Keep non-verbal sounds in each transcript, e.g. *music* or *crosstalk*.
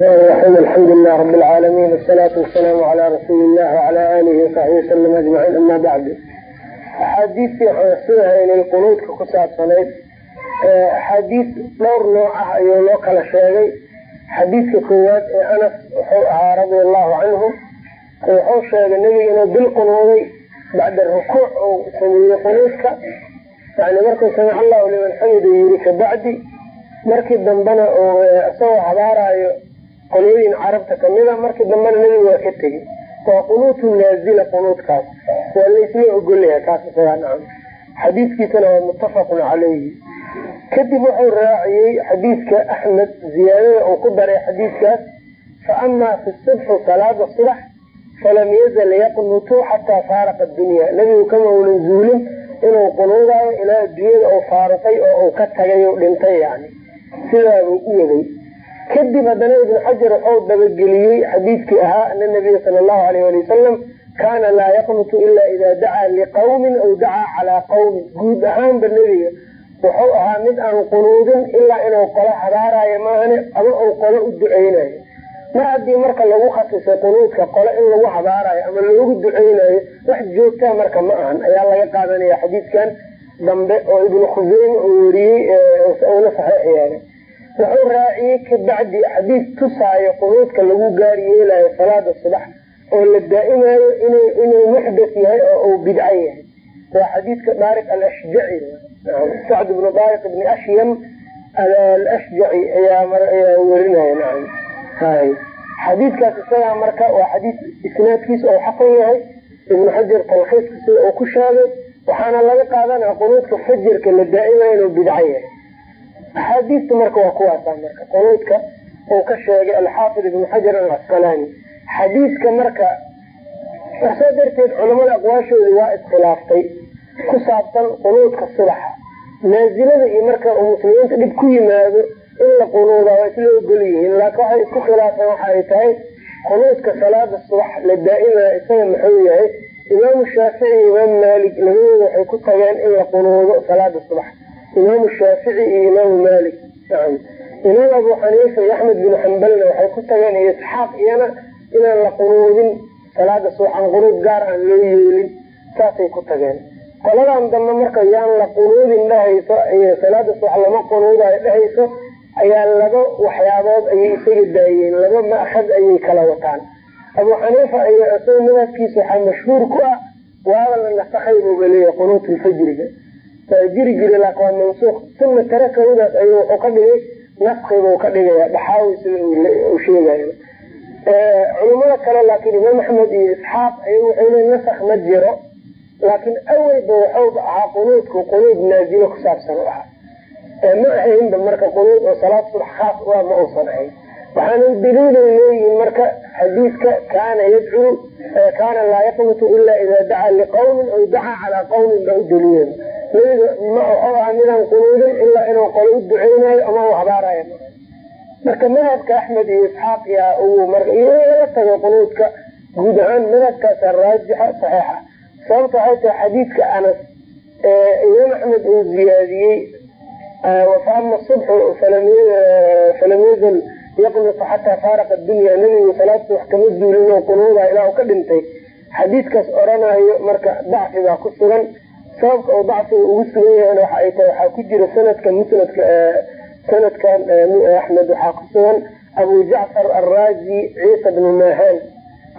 alxamdu lilah rab lcaalamin wsalaatu wasalaamu ala rasuuli illah wala alihi wasaxbi waslm ajmaciin ama bacdu axaadiistii sidahaynay qunuudka ku saabsanayd axaadiis dhowr nooc ah ayuu loo kala sheegay xadiidka koowaad ee anas wuxuu ahaa radia allahu canhu wuxuu sheegay nebiga inuu bil qunuuday bacda rukuuc uu sameeyey qunuudka yani markuu samic allahu liman xamidu markii dambena uu qolyooyin carabta kamida markii dambena nebiga waa ka tegey waa qunuutu naazila qunuudkaas waa laysla ogolyahay kaas isagaa nacam xadiidkiisana waa muttafaqun calayhi. Kadib wuxuu raaciyey xadiidka axmed ziyaadada uu ku daray xadiidkaas. Fa amaa fi subxi salaada subax falam yazal yaqnutu xataa faaraqa dunya. Nebigu kama unan zuulin inuu qunuudaayo ilaa adduunyada uu faaruqay oo uu ka tagay dhintay yani. Sidaabuu u waday kadib haddana ibnu xajar wuxuu dabageliyey xadiidkii ahaa ana nabiya sala allahu alayh ali wasalam kaana laa yaqnutu ila ida dacaa liqawmin aw dacaa calaa qawmin. Guud ahaanba nebiga wuxuu ahaa mid aan qunuudin ilaa inuu qolo habaarayo maahane ama uu qolo u duceynayo. Mar haddii marka lagu khasisay qunuudka qolo in lagu habaarayo ama loogu duceynayo wax joogtaa marka ma ahan. Ayaa laga qaadanaya xadiidkan dambe oo ibnu khuseyme uu weriyey una saxiix yeelay wuxuu raaciyey kabacdi xadiid tusaayo qunuudka lagu gaari yeelayo salaada subax oo la daa'imayo inuu muxdas yahay oo uu bidco yahay. Waa xadiidka daariq alashjaci. Sacd bnu daariq bni ashyam alashjaci ayaa werinaya xadiidkaas isagaa marka waa xadiid isnaadkiisa oo xasan yahay. Ibnu xajar talkhiiska sida uu ku sheegay. Waxaana laga qaadanaya qunuudka fajarka la daa'imayo inuu bidco yahay axaadiista marka waa kuwaasa marka qunuudka uu ka sheegay alxaafid ibnu xajar alcasqalaani xadiidka marka saa darteed culamada aqwaashoodii waa iskhilaaftay ku saabsan qunuudka subaxa naazilada iyo marka uu muslimiinta dhib ku yimaado in la qunuuda waa isla ogol yihiin. Laakiin waxay isku khilaafeen waxa ay tahay qunuudka salaada subax la daa'imaya isaga muxuu yahay? Imaamu shaafici iyo imaamu maalik labadooda waxay ku tageen in la qunuudo salaada subax imaamu shaafici iyo imaamu nacam imaam abu xaniifa iyo axmed bin xambalna waxay ku tageen iyo isxaaq iyana inaan la qunuudin salaada subax aan qunuud gaar aan loo yeelin saasay ku tageen. Qoladan dambe marka yaan la qunuudin dhahayso iyo salaada subax lama qunuudayo dhahayso ayaa laba waxyaabood ayay isaga daayeen laba ma'khad ayay kala wataan. Abu xaniifa iyo isaga madhabkiisa waxaa mashhuur ku ah waaba la nasakhay buuba leeyahay qunuutulfajriga laakin waa mansuuq uma tarakawdaas ayuu wuxuu ka dhigay. Naskibuu ka dhigaya dhaxaawi sida culimada kale laakiin imaam axmed iyo isxaaq ay waxay nasak ma jiro. Laakiin awalba waxuuba ahaa qunuudku qunuud naazilo ku saabsan u ahaa ma ahaynba marka qunuud oo salaad subax khaas u ah ma uusan ahayn waxaana daliilay leeyihiin marka xadiidka kaana yadcuu kaana laa yaqnutu ila ida dacaa liqawmin aw dacaa calaa qawmin ba u daliilan nabiga ma ahaa midaan qunuudin ilaa inuu qolo u duceynayo ama u habaarayo marka madhabka axmed iyo isxaaq yaa uu marka iyo laga tago qunuudka guud ahaan madhabkaasa raajixa saxiixa sababta waxay tahay xadiidka anas imaam axmed uu ziyaadiyey faama subxu falam yazal yaqnutu xataa faaraqa dunya nabigu salaad subax kama duulin oo qunuuda ilaa ka dhintay. Xadiidkaas oranayo marka dacfi baa ku sugan. Sababka uu dacfiga ugu sugan yahayna waxa ay tahay waxaa ku jira sanadka musnadka sanadkan axmed waxaa ku sugan abu jacfar araazi ciisa bnu maahaan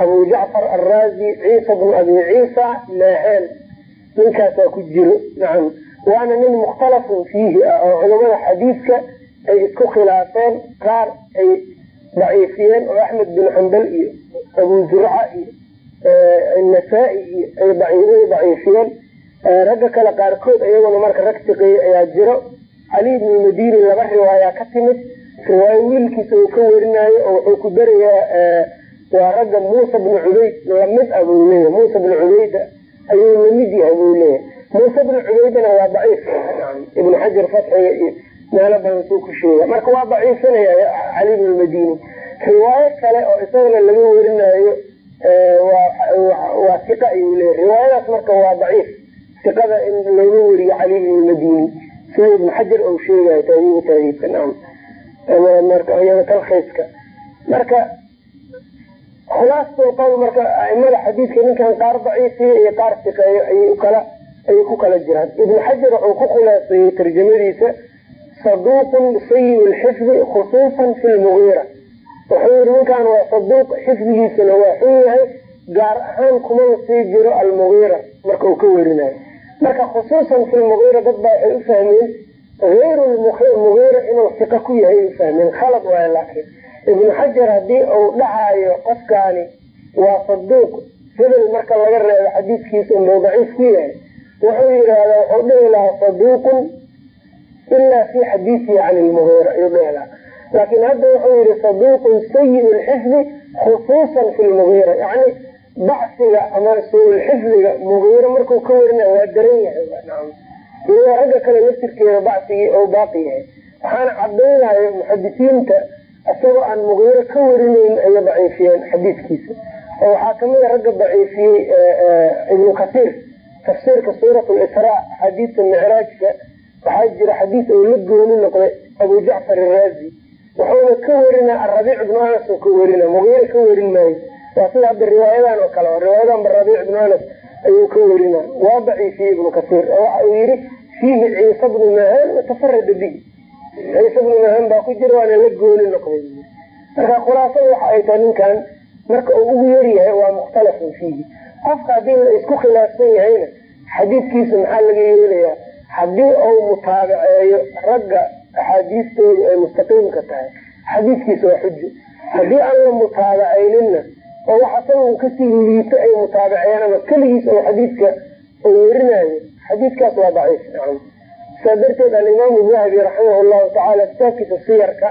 abu jacfar araazi ciisa bnu abi ciisa maahaan ninkaasaa ku jiro nacam. Waana nin mukhtalafun fiihi ah oo culamada xadiidka ay isku khilaafeen qaar ay daciifiyeen oo axmed bin xambal iyo abu zurca iyo nasaa-i iyo ay daciifiyeen ragga kale qaarkood iyaguna marka rag tiqeeye ayaa jiro. Cali bni madini laba riwaaya ka timid. Riwaayo wiilkiisa uu ka werinayo oo wuxuu ku darayaa waa ragga muusa bni cubayd la mid ah buu leeyahy muusa bni cubayda ayuu la mid yahay buu leeyahay. Muuse bni cubaydana waa daciif. Ibnu xajar fatxiga iyo meelo badan suu ku sheega marka waa daciifinaya cali bni madini riwaayo kale oo isagana laga werinayo waa iqa ayuu leeyahy riwaayadaas marka waa daciif. Iqada in looga weriyo cali bni madini sida ibnu xajar uu sheegayo taadiiba taadiibka nacam marka iyada talkhiiska marka khulaasatu qowl marka aimada xadiidka ninkan qaar daciifiya iyo qaar siqeeyo ayay u kala ayay ku kala jiraan ibnu xajar wuxuu ku khulaaseeyey tarjamadiisa saduuqun sayi lxifdi khusuusan fi lmugiira wuxuu yihi ninkan waa saduuq xifdigiisana waa xun yahay gaar ahaan kumaba sii jiro almugiira marka uu ka werinayo marka khusuusan fi lmugiira dad baa waxay u fahmeen hayru mugiira inuu siqa ku yahay ufahmeen khalad waay laakiin ibnu xajar haddii uu dhacayo qofkaani waa saduuq hebel laga reebo xadiiskiisa ku yahay wuxuu saduuqun ilaa fi ayuu dhihi lahaa laakiin hadda wuxuu yihi saduuqun sayi lxifdi khusuusan fi lmugiira yani bacsiga ama su'ulxifdiga mugiiro marku ka warina waa daran yahay iyadoo ragga kale laftirkeeda bacsigii oo baaqi yahay waxaana cadaynayo muxadisiinta isagoo aan mugiiro ka warinayn ayay daciifiyeen xadiidkiisa oo waxaa kamida ragga daciifiyey ibnu kasiir tafsiirka suurat lisraa axaadiista micraajka waxaa jira xadiis ou la gooni noqday abu jacfar iraazi wuxuuna ka werina arabiic ibnu anas oo ka werina mugiiro ka werin maayo. Waa sida hadda riwaayadan oo kale riwaayadanba rabiic ibnu anas ayuu ka werina waa daciifiyey ibnu kasiir oo waxa uu yihi fiihi ciisa bnu mahaan watafarada bihi ciise bnu mahaan baa ku jira waana la gooni noqday. Marka khulaasada waxa ay tahay ninkan marka uu ugu yaryahay waa mukhtalafun fiihi. Qofka haddii la isku khilaafsan yahayna xadiidkiisa maxaa laga yeelayaa haddii uu mutaabaceeyo ragga axaadiistoodu ay mustaqiimka tahay xadiidkiisa waa xujo haddii aan la mutaabacayninna oo wax asaga ka sii liito ay mutaabaceen ama keligiis oo xadiidka uu werinayo xadiidkaas waa daciif saa darteed alimaamu dahabi raximah llahu tacaala kitaabkiisa siyarka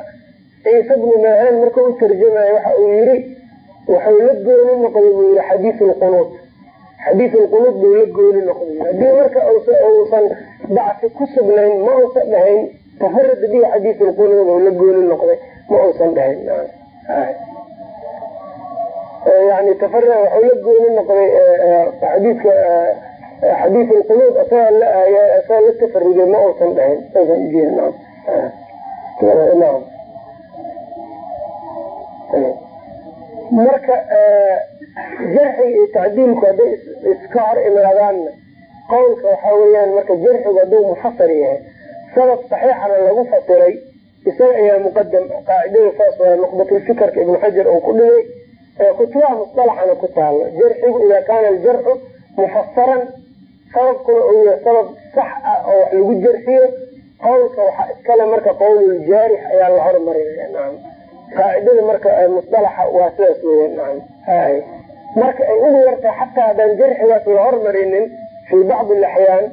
ciise bnu maahaan marka u tarjamayo waxa uu yihi wuxuu la gooni noqday buu yihi xadiis lqunuud xadiis lqunuud buu la gooni noqday. Haddii marka uusan bacsi ku sugnayn ma uusan dhahayn tafarada bihi xadiis lqunuud oo la gooni noqday. Ma uusan dhahayn yani tafara waxuu la gooni noqday xadiidka xadiis lqunuud asagaa la aaya ma uusan dhahayn. Uusan ujeedin marka jarxiga iyo tacdiilku hadday iska hor imaadaanna qowlka waxaa weyaan marka jarxigu hadduu mufasir yahay sabab saxiixana lagu fasiray isaga ayaa muqadam qaacidada saas waa nuqbatulfikarka ibnu xajar uu ku dhigay kutubaha musalaxana ku taalo jarxigu idaa kaana aljarxu mufasaran sababkuna uu yahay sabab sax ah oo wax lagu jarxiyo qowlka waxaa iskale marka qowluljaarix ayaa la hormarinaya nacam qaacidada marka musalaxa waa sidaas weya nacam hay marka ay ugu yartahay xataa haddaan jarxigaas la hormarinin fii bacdi alaxyaan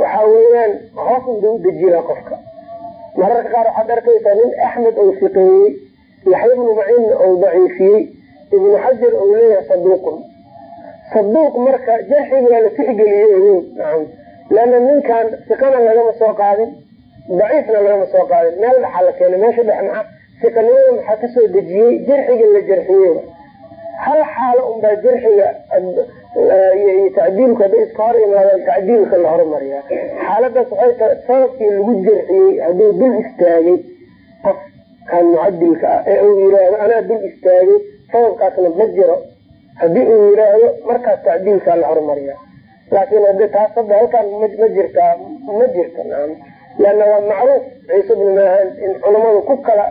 waxaa weeyaan hoos inba u dejinaa qofka. Mararka qaar waxaad arkaysaa nin axmed ou fiqeeyey yaxya bnu maciinna ou daciifiyey ibnu xajar ou leeyahay saduuqun saduuq marka jarxiga waa la tixgeliyey ogow nacam leanna ninkan siqana lagama soo qaadin daciifna lagama soo qaadin. Meel dhaxaa la keenay meesha dhex maxa siqanimada maxaa ka soo dejiyey? Jarxiga la jarxiyey hal xaalo unbaa jarxiga tacdiilku hadday iska hor imaadaan tacdiilka la hormariyaa xaaladaas waxay tahay sababkii lagu jarxiyey hadduu dul istaagay qof kan mucadilka ah ee uu yiraahdo anaa dul istaagay sababkaasna ma jiro haddii uu yiraahdo markaas tacdiilkaa la hormariyaa laakiin hade taas hadda halkaan ma jirtaa ma jirta naam leanna waa macruuf ciise bnu maahan in culamadu ku kala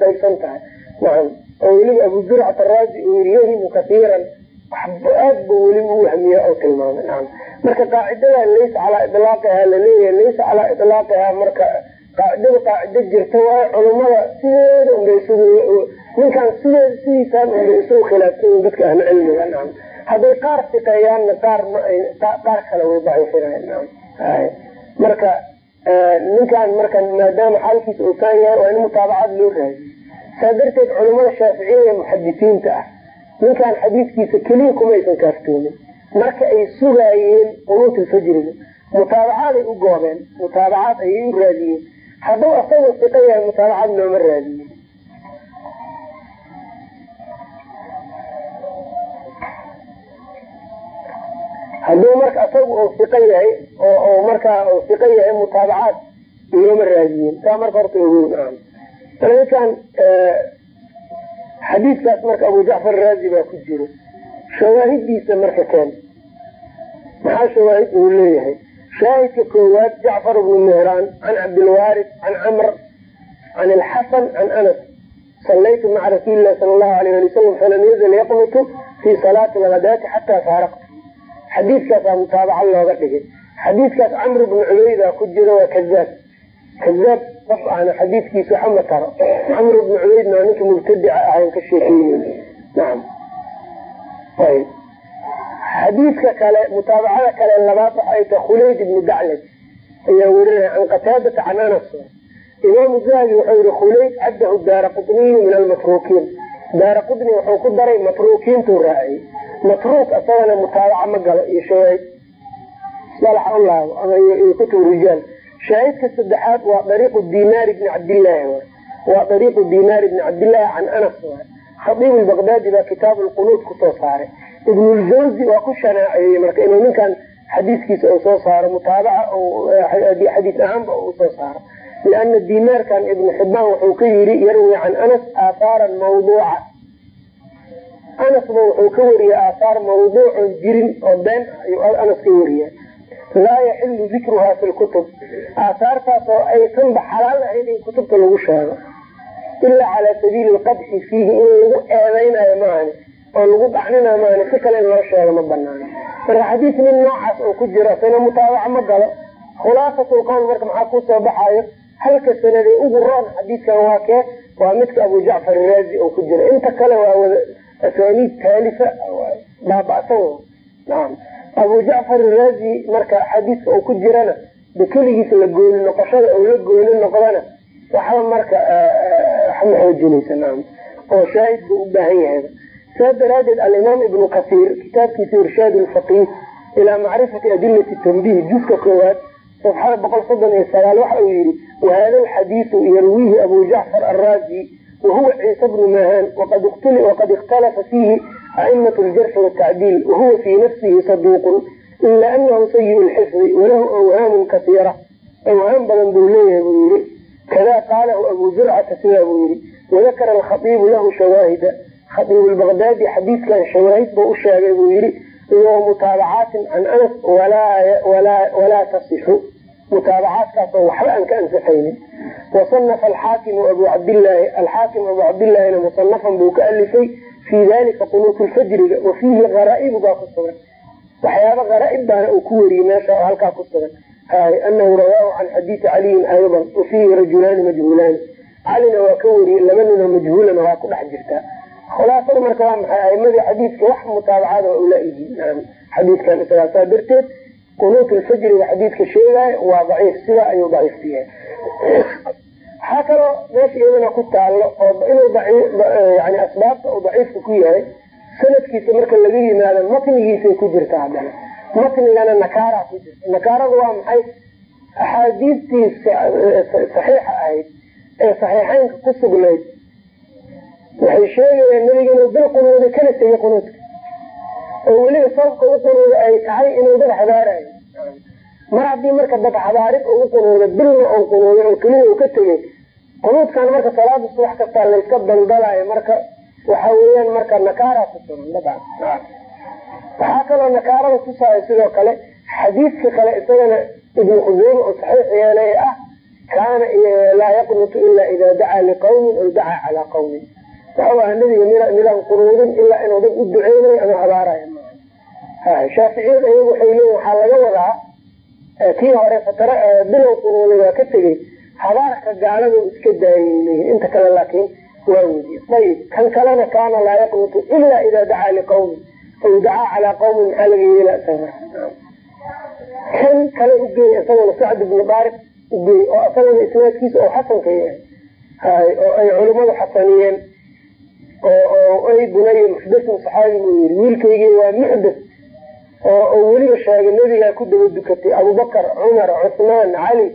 qaybsan tahay nacam oo weliba abu zurcat araazi uu yiri yahimu kaiiran aad bu weliba u wahmiya oo tilmaamay. Marka qaacidada laysa calaa idlaaqiha la leeyahay laysa calaa idlaaqiha marka qaacidada qaacido jirta waayo culamada sideeda ninkaan sideeda sidiisaan unbay isugu khilaafsan dadka ahlu cilmiga hadday qaar siqeeyaanna qaar qaar kale way daciifinayan nacam marka ninkaan marka maadaama xaalkiisa uu kaan yahay waa in mutaabacad loo raadiyo saa darteed culamada shaaficiyada ee muxadisiinta ah ninkaan xadiiskiisa keliya kumaysan kaaftoomin marka ay sugaayeen qunuutlfajriga mutaabacaday u goobeen mutaabacaad ayay u raadiyeen. Hadduu asagoo siqa yahay mutaabacad looma raadiye hadduu marka asagu uu siqa yahay markaa uu siqa yahay mutaabacaad looma raadiyen taa marka horta ogow ninkan xadiidkaas marka abu jacfar raazi baa ku jiro shawaahidiisa marka keen. Maxaa shawaahid uu leeyahay? Shaahidka koowaad jacfar bnu mehraan can cabdilwaaris can camr can ilxasan can anas. Sallaytu maca rasuuli lahi sala allahu alayh ali wasalam falam yazal yaqnutu fii salaati lgadaati xataa faaraqtu. Xadiidkaasaa mutaabaca looga dhigay. Xadiidkaas camr bnu cubayda ku jiro waa kadaab kadaab qof aana xadiidkiisa waxa ma taro. Camr bnu cubaydna waa ninka mubtadica ahayn ka sheekeynay nacam ayb xadiidka kale mutaabacada kale labaad waxay tahay khulayd ibnu daclad ayaa werinaya can qataadata can anas. Imaamu zahabi wuxuu yihi khulayd caddahu daara qutniyu min almatruukiin. Daara qutni wuxuu ku daray matruukiintuu raaciyey matruuk isagana mutaabaca ma galo iyo shawaahid salax ulaabo ama iyo kutub rijaal shaahidka saddexaad waa dariiqu dinaar ibni cabdillaahi waa dariiqu dinaar ibni cabdillaahi can anas khaiib lbaqdaadi baa kitaab lqunuud ku soo saaray ibnuljawzi waa ku shanaaceeyey marka inuu ninkan xadiiskiisa uu soo saaro mutaabaca xadiis ahaanba uu soo saaro liana dinaarkan ibnu xibaan wuxuu ka yiri yarwi can anas aahaaran mawduuca anasba wuxuu ka wariyey aathaar mawduucon jirin oo been ayuu anas ka wariya laa yaxilu dikruhaa fi lkutub aathaartaas oo aysanba xalaal ahayn in kutubta lagu sheego. Ilaa calaa sabiili lqadxi fiihi in lagu eedaynayo maahani oo lagu dhacninayo maahani si kale in loo sheego ma banaano marka xadiis nin noocaas oo ku jiro isana mutaabaca ma galo. Khulaasatul qowl marka maxaa ku soo baxayo? Halka sanadee ugu roon xadiidkan waa kee? Waa midka abu jacfar iraazi oo ku jira. Inta kale waa wada asaaniid taalifa baaba'san. Naam abu jacfar iraazi marka xadiiska uu ku jirana de keligiis la gooni noqoshada la gooni noqdana waxba marka waxma xoojinaysa oo shaahid buu u baahan yahay. Saa daraadeed alimaam ibnu kasiir kitaabkiisa irshaad lfaqiih ilaa macrifati adilati tanbiih juska koowaad safxada boqol soddon iyo sagaal waxa uu yihi wahada alxadiidu yarwiihi abu jacfar araazi wahuwa ciisa bnu mahaan waqad ikhtalafa fiihi a'imat ljarxi watacdiil wahuwa fii nafsihi saduuqun ila anahu sayi lxifdi walahu awhaamun kasiira awhaam badan buu leeyahay buu yihi kada qaalahu abu zurcata sidaa buu yihi wadakara alkhaiibu lahu shawaahida khaiib lbaqdaadi xadiidkan shawaahid buu u sheegay buu yihi iyo mutaabacaatin can anas walaa tasixu mutaabacaadkaasoo waxba aan ka ansaxaynin wasanafa alxaakimu abu cabdilaahi alxaakim abu cabdilaahina musanafan buu ka alifay fii dalika qunuut lfajriga wa fiihi haraa'ibu baa ku sugan waxyaaba haraaib baana uu ku weriyey meesha oo halkaa ku sugan anahu rawaahu can xadiidi caliyin aydan wa rajulaani majhuulaani calina waa ka weriyey laba ninoo majhuulana waa ku dhex jirtaa khulaasada marka waa maxay aimadii xadiidka wax mutaabacada waa ulaayihiin xadiidkan isagaa darteed qunuut lfajriga xadiidka sheegaayo waa daciif sidaa ayuu daciif waxaa kaloo meesha iyadana ku taallo oo inuu yani asbaabta uu daciifka ku yahay sanadkiisa marka laga yimaado matnigiisay ku jirta haddana. Matnigana nakaaraa ku jirta. Nakaarada waa maxay? Axaadiistii saxiixa ahayd ee saxiixeynka ku sugnayd. Waxay sheegayaan nabiga inuu bil qunuuda kala tegay qunuudka. Oo weliba sababka u qunuuda ay tahay inuu dad xabaarayo. Mar haddii marka dad xabaarid ugu qunuuda bilna uu qunuuday oo keliya uu ka tegay qunuudkan marka salaada subax kastaa layska daldalayo marka waxa weeyaan marka nakaara ku sugan dabcan waxaa kaloo nakaarada tusaayo sidoo kale xadiidka kale isagana ibnu khuseyme oo saxiix yeelay ah kaana laa yaqnutu ilaa idaa dacaa liqawmin aw dacaa calaa qawmin. Waxau aha nabiga midaan qunuudin ilaa inuu dad u duceynayo ama habaarayo shaaficiyada iyagu waxay leeyihiin waxaa laga wadaa kii hore fatara bilow qunuuday ka tegey habaarka gaalada iska daayay inta kale laakiin waa wediye ayib kan kalena kaana laa yaqnutu ilaa idaa dacaa liqawmin aw dacaa calaa qawmin maxaa laga yeela kan kale ugeey isaguna sacd ibnu daariq ugeey oo isagana isnaadkiisa oo xasanka yahay. Oo ay culimmadu xasaniyeen oo ay bunay muxdasun saxaabi buu yiri wiilkaygii waa muxdas oo weliba sheegay nebigaa ku daba dukatay abubakar cumar cusmaan cali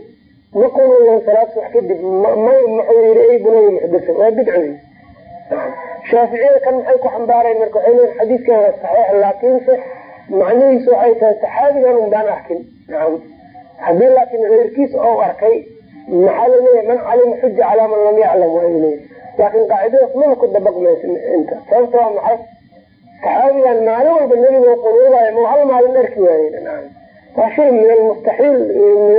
ma qunuudan salaad subax kadib muxuu yiri ay bunay muxdasan waa bidcoy shaaficiyada kan maxay ku xambaareen marka waxay leeyihiin xadiiskan waa saxiix laakiinse macnihiisu waxay tahay saxaabigan un arkin. Nacam haddii laakiin keyrkiis ou arkay maxaa la leeyahay man calima xuja calaa man lam yaclam waa leeyahy laakin qaacidadaas maba ku dabaqmaysa inta. Sababta waa maxay? Saxaabigan maalin walba nebiga qunuudayo ma hal maalin arki waayen waa shay min almustaxiil min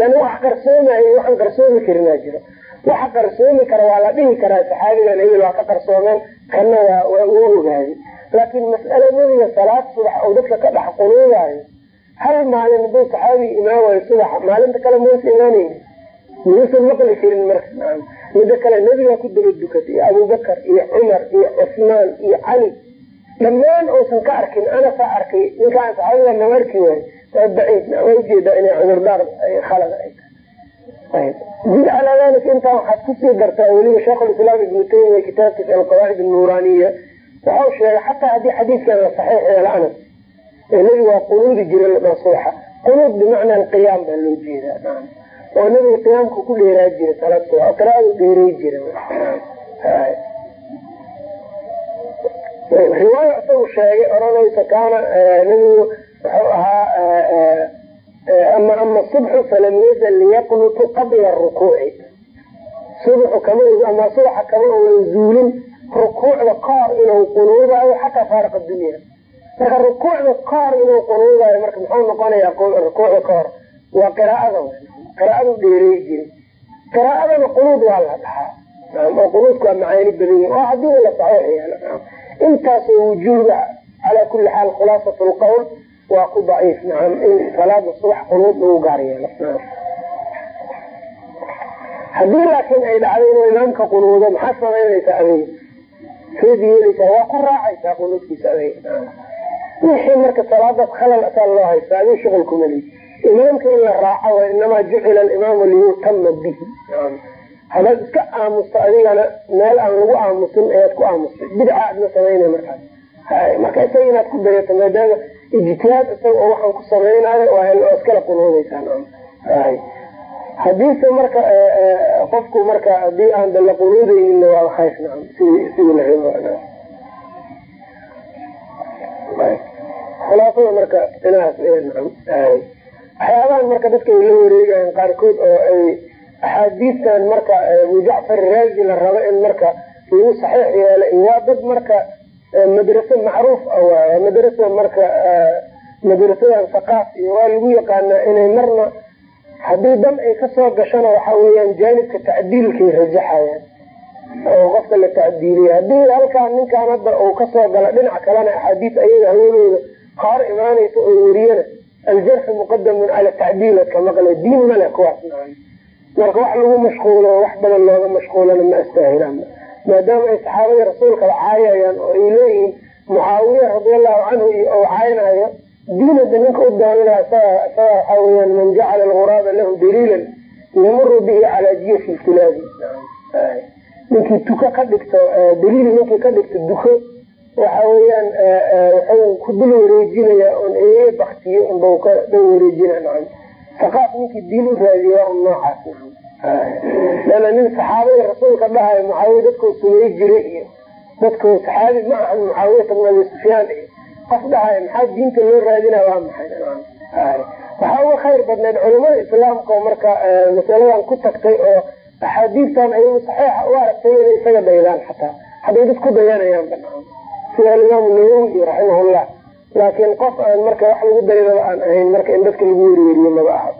lan wax qarsoomayo waxaan qarsoomi karinaa jiro. Waxa qarsoomi kara waa la dhihi karaa saxaabigan hebel waa ka qarsoomeen kana waa uu ogaaday laakiin mas'ale nebiga salaad subax oo dadka ka dhex qunuudaayo hal maalin haduu saxaabiga imaan waayo subaxa maalinta kale maysa imaanayni miyuusan maqli karin marka. Mida kale nebigaa ku daba dukatay iyo abubakar iyo cumar iyo cusmaan iyo cali dhammaan uusan ka arkin anasaa arkay ninkaan saxaabiga nama arki waayo waa baciid waa u jeedaa inay cudurdaar khalad zid calaa dalik intaa waxaad ku sii dartaa weliba sheekhulislaam ibnu taymiya kitaabkiisa alqawaacid alnuuraaniya waxau sheegay xataa haddii xadiidkan la saxiix yeelo anas ee nebiga waa qunuudi jira ladhaa suuxa qunuud bimacna alqiyaam baa loo jeedaa oo nebiga qiyaamka ku dheeraa jira salaad subax qiraadu dheeray jira riwaayo isagu sheegay oranaysa kaana nebigu wuxuu ahaa ama ama subxu falam yazal liyaqnutu qabla rukuuci. Subxu kama ama subaxa kama uunan zuulin rukuucda kahor inuu qunuudayo xataa faariq dunya marka rukuucda kahor inuu qunuudayo marka muxuu noqonaya rukuucda kahor waa qiraaada qiraaadu dheerey jiri qiraaadana qunuud waa la dhahaa. Oo qunuudku waa macaani badan oo haddii la yeelo intaasoo wujuuba calaa kuli xaal khulaasat lqowl waa ku daciif nacam in salaada subax qunuud lagu gaar yeelo haddii laakiin ay dhacdo inuu imaamka qunuudo maxaad samaynaysaa adeeg? Seed yeelaysaa waa ku raacaysaa qunuudkiisa adeeg. Wixii marka salaadaas khalal asaa loo haysta adii shuqul kumali imaamka in la raaco wa inamaa jucila alimaamu liyutama bihi. Hadaad iska aamusto adigana meel aan lagu aamusin ayaad ku aamustay bidca aadna samayna markaas. Marka isaga inaad ku dayato maadaama ijtihaad isaga oo ku samaynayo waa iskala qunuudaysaa hadiise marka qofku marka haddii aan dala qunuudaynin waa khayr nacam sidii la rabo khulaasada marka inaas nacam waxyaabahan marka dadka ay la wareegayan qaarkood oo ay axaadiistan marka abu jacfar raazi la rabo in marka lagu saxiix yeela waa dad marka madrase macruuf ah waay madrasa marka madrasadan saqaaf iyo waa lagu yaqaanaa inay marna haddii dan ay ka soo gashana waxa weyaan jaanibka tacdiilkay rajaxayaan oo qofka la tacdiiliya haddii halkaa ninkaan hadda uu ka soo gala dhinac kalena axaadiis ayaga hawadooda qaar imaanaysa oo weriyana aljarxu muqadamun cala tacdiil ka maqla diin male kuwaas marka wax lagu mashquulo wax badan looga mashquulana ma astaahilaan maadaama ay saxaabadii rasuulkaba caayayaan oo ay leeyihiin mucaawiya radiallahu canhu oo caaynayo diinada ninka u doonana isaga waxaa weyaan man jacala alguraaba lahu daliilan yamuru bihi calaa jiyafi lkilaabi ninkii tuka ka dhigto daliil ninkii ka dhigto duko waxa weyaan wuxuu ku dul wareejinaya on baktiyo unba ka dul wareejina nacam. Saqaaf ninkii diin u raadiyo waa un noocaas nacam lana nin saxaabadii rasuulka dhahayo mucaawiya dadkoo sumay jiray iyo dadkoo saxaabi ma ahan mucaawiyata bn abi sufyaan iyo qof dhahayo maxaa diinta loo raadina waa maxay? Waxaa uga khayr badneed culimada islaamka oo marka masaladan ku tagtay oo axaadiistan ayagu saxiixa u aragtay inay isaga daydaan xataa. Hadday dad ku dayanayaan banaan sida alimaamu nawowi raximahullah. Laakiin qof aan marka wax lagu daydaba aan ahayn marka in dadka lagu werweriyo maba aha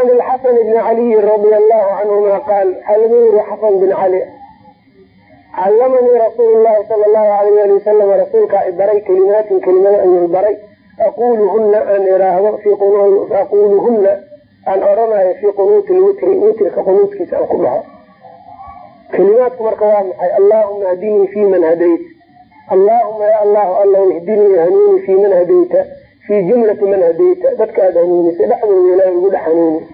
an xasan bn caliy radi allahu canhuma qaal waxaa laga weriye xasan bin cali calamanii rasuul lahi sal lahu alayh ali wasalam rasuulkaa i baray kelimaatin kelimada ayuu baray aquluhuna aan iraahdo aquuluhuna aan oranayo fii qunuuti lwitri witrka qunuudkiisa aan ku dhaho kelimaadku marka waa maxay allahuma hdinii fi man hadayt allahuma ya allahu allow ihdinii hanuunii fi man hadayta fii jumlati man hadayta dadka aad hanuunisay dhexdooda ilaah igu dhex hanuuni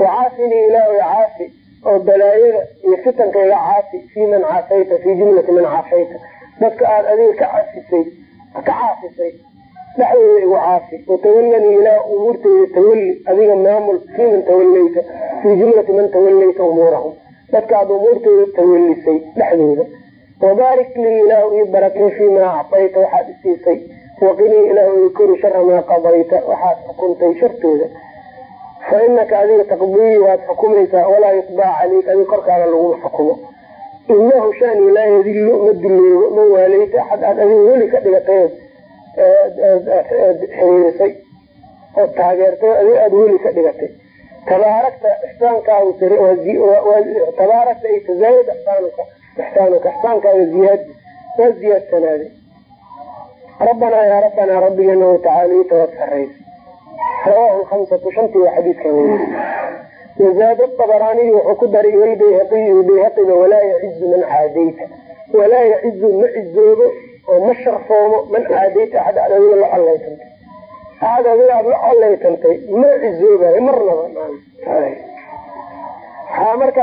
wacaafinii ilaah caafi oo balaayada iyo fitanka iga caafi fii man caafayta fii jumlati man caafayta dadka aad adiga ka cafisay ka caafisay dhexdooda igu caafi watawallanii ilaah umuurteyda tawalli adiga maamul fii man tawallayta fii jumlati man tawallayta umuurahum dadka aad umuurteyda tawallisay dhexdooda wabaarik lii ilaah ii barakay fii maa actayta waxaad isiisay waqinii ilaah kori shara maa qadayta waxaad xukuntay shartooda fa inaka adiga taqdii waad xukumaysaa walaa yuqdaa caleyk adiga korkaada laguma xukumo inahu shani laa yadilu ma duloobo ma waaleyta axad aad adiga weli ka dhigatay xiriirisay oo taageertay adiga aada weli ka dhigatay tabaarakta ixsaankaagu tabaarakta ay tazaayad ixsaanuka ixsaanuka ixsaankaaga ziyaad waa ziyaadsanaaday rabbanaa yaa rabbanaa rabbigeena watacaalita waad saraysa rawaahu lhamsatu shantii waa xadiidkan wey wazaada abaraaniyi wuxuu ku daray walbayhaqiy bayhaqiga walaa yacizu man caadayta walaa yacizu ma cizoobo oo ma sharfoomo man caadayta axad aad adiga la collaytantay axad adiga aada la collaytantay ma cizoobayo marnaba waxaa marka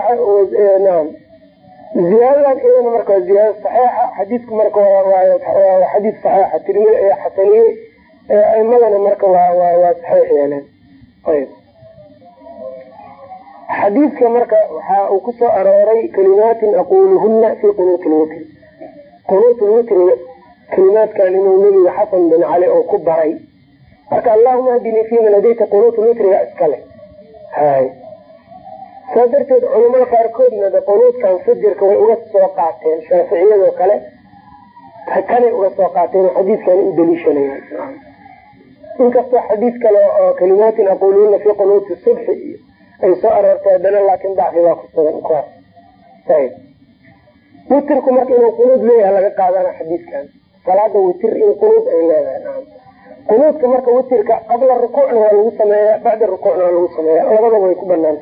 ziyaadadan iyadana marka waa ziyaada saxiixa xadiidku marka waa xadiid saxiixa tirmidi ayaa xasaniyey aimadana marka waa waa yeeleen. Ayb xadiidka marka waxa uu ku soo arooray kalimaatin aquluhuna fi qunuut lwitri qunuut lwitriga kalimaadkan inuu nebiga xasan bin cali oo ku baray. Marka allahuma hadinii fiiman hadayta qunuut lwitriga iskale hay saa darteed culamada qaarkoodna qunuudkan fajirka way uga soo qaateen shaaficiyadoo kale kanay uga soo qaateen oo xadiidkan u daliishanayaan. Inkastoo xadiid kale oo kalimaatin aquluhuna fi qunuuti subxi iyo ay soo aroortay haddana laakin dacfi baa ku sugan kuwaas. Witirku marka inuu qunuud leeyaha laga qaadana xadiidkan. Salaada witir in qunuud ay leedahay qunuudka marka witirka qabla rukuucna waa lagu sameeya bacda rukuucna waa lagu sameeya labadaba way ku banaan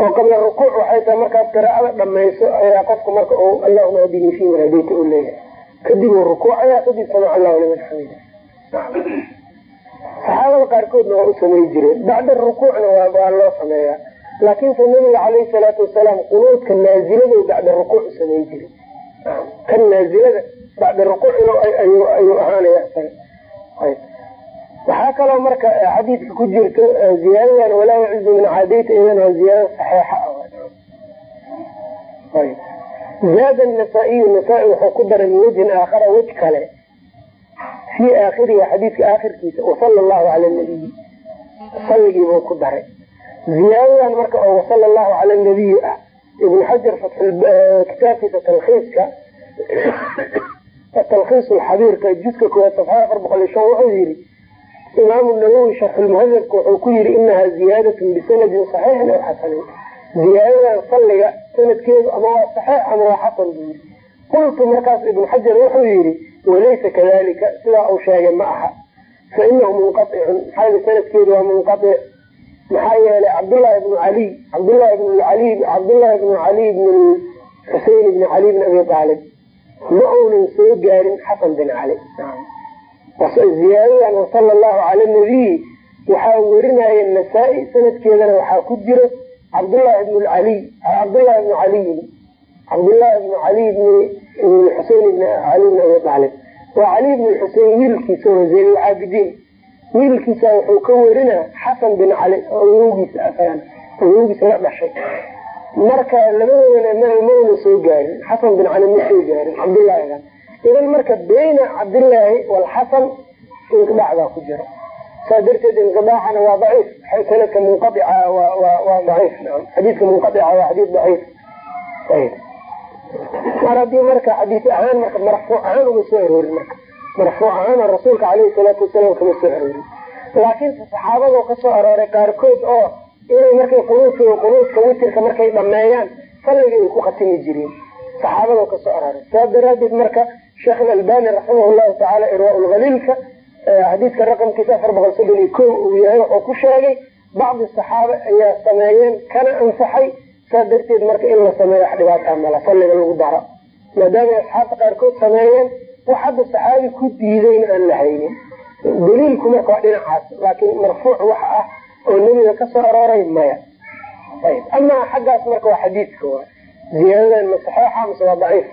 oo qabla rukuuc waxay tahay markaad qiraacada dhamayso ayaa qofku marka allahuma hadinii fi man hadayta u leeyahay. Kadib uu rukuucaya kadib samac allahu liman xamida saxaabada qaarkoodna waa u samey jireen. Bacda rukuucna waa loo sameeyaa. Laakiinse nabiga caleyhi salaatu wasalaam qunuudka naazilada bacda rukuuc u samey jiray kan naazilada bacda rukuuc ayuu ahaanaya waxaa kaloo marka xadiidka ku jirto ziyaadadan walaa yacizu min caadayta idan waa ziyaada saxeixa zaada nasaa-iyu nasaa-i wuxuu ku daray wajhin aakhara wej kale fii aakhirihi xadiidka aakhirkiisa wasala allahu cala nabiyi salligiibuu ku daray. Ziyaadadan marka oo wasala allahu cala nabiyi ah ibn xajar kitaabkiisa talkiiska *coughs* talkiis lxabiirka juska koowaad safxa afar boqol iyo shan wuxuu yihi imaamu nawowi sharxulmuhadabka wuxuu ku yihi inaha ziyaadatun bisanadin saxiixin aw xasanin ziyaadadan salliga sanadkeedu ama waa saxiix ama waa xasan buu yii qultu markaas ibnu xajar wuxuu yihi walaysa kadalika sidaa uu sheegay ma aha. Fa inahu munqaicun maxaa sanadkeedu waa munqaic maxaa yeelay cabdullahi bnu caliy cabdullahi bn ali cabdullahi bnu cali bn xusein bni cali bn abi aalib ma uunan soo gaarin xasan bin cali ziyaadadan wasala allahu cala nabiyi waxaa werinaya nasaa-i sanadkeedana waxaa ku jiro cabdullahi bn caliy cabdullahi bnu caliyin cabdullahi bnu cali bn xusein bn cali bn abi aalib waa cali bn xusein wiilkiisa oo zaynulcaabidiin wiilkiisa wuxuu ka werinaa xasan bin cali awowgiisa awowgiisa la dhashay. Marka labadoodana mauna soo gaarin xasan bin cali ma soo gaarin cabdullaahigan idan marka bayna cabdillaahi walxasan inqidaac baa ku jiro saa darteed inqidaacana waa daciif sanadka munqaica waa daciif xadiidka munqaica waa xadiid daciif mar haddii marka xadiis ahaan marka marfuuc ahaan uma soo aroorin marka marfuuc ahaan rasuulka caleyhi salaatu wasalaam kama soo aroorin laakiin saxaabado ka soo arooray qaarkood oo inay markay qunuudka qunuudka witirka markay dhameeyaan salliga ay ku khatimi jireen saxaabado ka soo arooray saas daraadeed marka sheekh albani raximah llahu tacaala irwaa lhaliilka xadiidka raqamkiisa afar boqol soddon iyo ko uu yahay wuxuu ku sheegay bacdi saxaaba ayaa sameeyeen kana ansaxay saas darteed marka in la sameeyo wax dhibaataa mala salliga lagu daro. Maadaamay asxaabta qaarkood sameeyeen wax hadda saxaabi ku diidayna aan la haynin. Daliilku marka waa dhinacaas laakiin marfuuc wax ah oo nebiga ka soo arooray maya. Ayb amaa xaggaas marka waa xadiidka waa ziyaadadan ma saxeixa mase waa daciif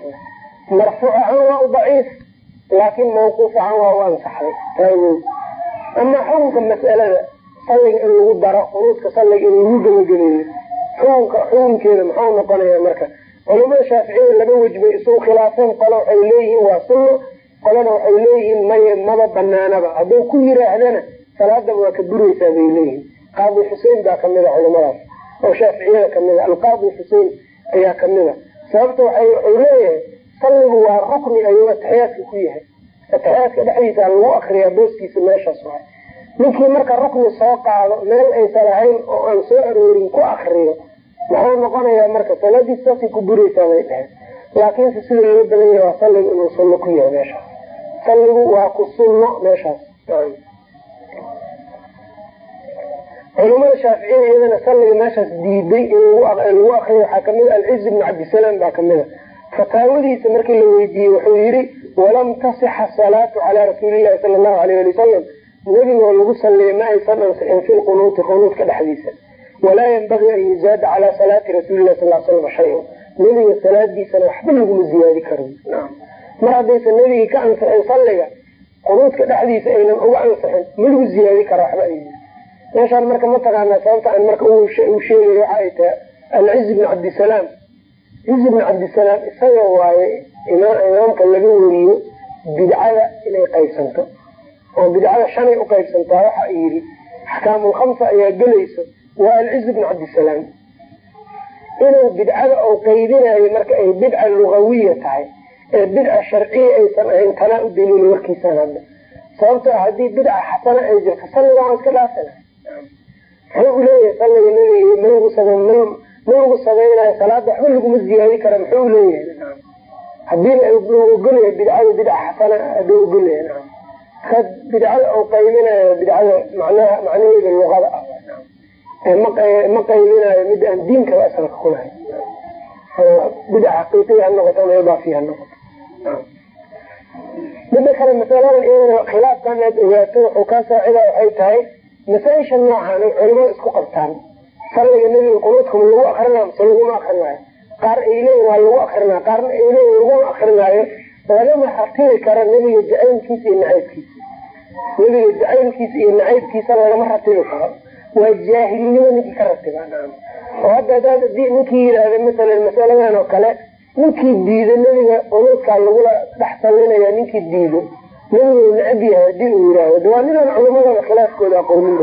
marfuuc ahaan waa u daciif laakiin mawquuf ahaan waa u ansaxday amaa xukunka mas'alada salliga in lagu daro qunuudka salliga in lagu gebagabeeyo xukunka xukunkeeda maxau noqonaya marka culamada shaaficiyada laba wej bay isugu khilaafeen qole waxay leeyihiin waa sunno qolena waxay leeyihiin may maba banaanaba hadduu ku yiraahdana salaadaba waa ka buraysaa bay leeyihiin. Qaadi xusein baa ka mid a culamadaas oo shaaficiyada ka mid a alqaadi xusein ayaa ka mid a sababta wuxuu leeyahay salligu waa rukni ayuu ataxiyaadka ku yahay. Ataxiyaadka dhexdiisa lagu akriyaa booskiisa meeshaas waay ninkii marka rukni soo qaado meel aysan lahayn oo aan soo aroorin ku akriyo muxuu noqonayaa marka salaadiis saasay ku buraysaa bay dheheen laakiinse sida loo badan yahay waa salligu inuu sunno ku yahay meeshaas salligu waa ku sunno meeshaas. Culamada shaaficiyada iyadana salliga meeshaas diiday in lagu akriyo. Waxaa ka mid a alciz ibnu cabdisalaam baa ka mid a fataawadiisa markii la weydiiyey wuxuu yihi walam tasixa asalaatu calaa rasuulilahi sala allahu alayh ali wasalam nebigoo lagu salliyay ma aysan ansixin fi lqunuuti qunuudka dhexdiisa. Walaa yanbagii an yuzaada calaa salaati rasuulilahi sal slam shay-un. Nebiga salaadiisana waxba laguma ziyaadi karo mar haddaysan nebigii ka ansixin salliga qunuudka dhexdiisa aynan uga ansixin ma lagu ziyaadi karo waxba ay meeshaan marka mataqaanaa sababta aan marka u sheegayo waxa ay tahay alciz ibn cabdisalaam ciz ibn cabdisalaam isaga waaye imaamka laga weriyo bidcada inay qaybsanto oo bidcada shanay u qaybsantaa waxa yidhi axkaamulkhamsa ayaa gelayso waa alciz ibn cabdisalaam. Inuu bidcada ou qaybinayo marka ay bidca lugawiya tahay ee bidca sharciya aysan ahayn tanaa u daliila warkiisaan hadda. Sababto haddii bidca xasana ay jirto salliga waan iska dhaafina muxuu uleeyahay salliga nabiga malagu ma lagu samaynayo salaada waxba laguma ziyaadi kara muxuu leeyahay? Hadiiba ogolyahay bidcada bidca xasana haduu ogolyahay naam. Markaas bidcada ou qaybinayo bidcada macnaha macnaheeda luqada ah ma qaybinayo mid aan diinkaba asalka kulahay bidca xaqiiqiya ha noqoto ama idaafiya ha noqoto mida kale masaladan iyadana khilaafkan aad ogaato wuxuu kaa saacida waxay tahay masaaisha noocan isku qabtaan salliga nebiga qunuudka ma lagu akrinayo mase laguma akrinaayo qaar ay leeyihiin waa lagu akrinaayo qaarna ay leeyihiin laguma akrinaayo lagama ratibi karo nebiga jacaylkiisa iyo nacaybkiisa. Nebiga jacaylkiisa iyo nacaybkiisa lagama ratibi karo. Waa jaahilnimo ninkii ka ratiba oo hadda hadaad haddii ninkii yidhaahda masalan masaladan oo kale ninkii diido nebiga qunuudkaa lagula dhex sallinaya ninkii diido nebigu necab yahay haddii uu yiraahdo waa ninaan culamadaba khilaafkooda aqoonin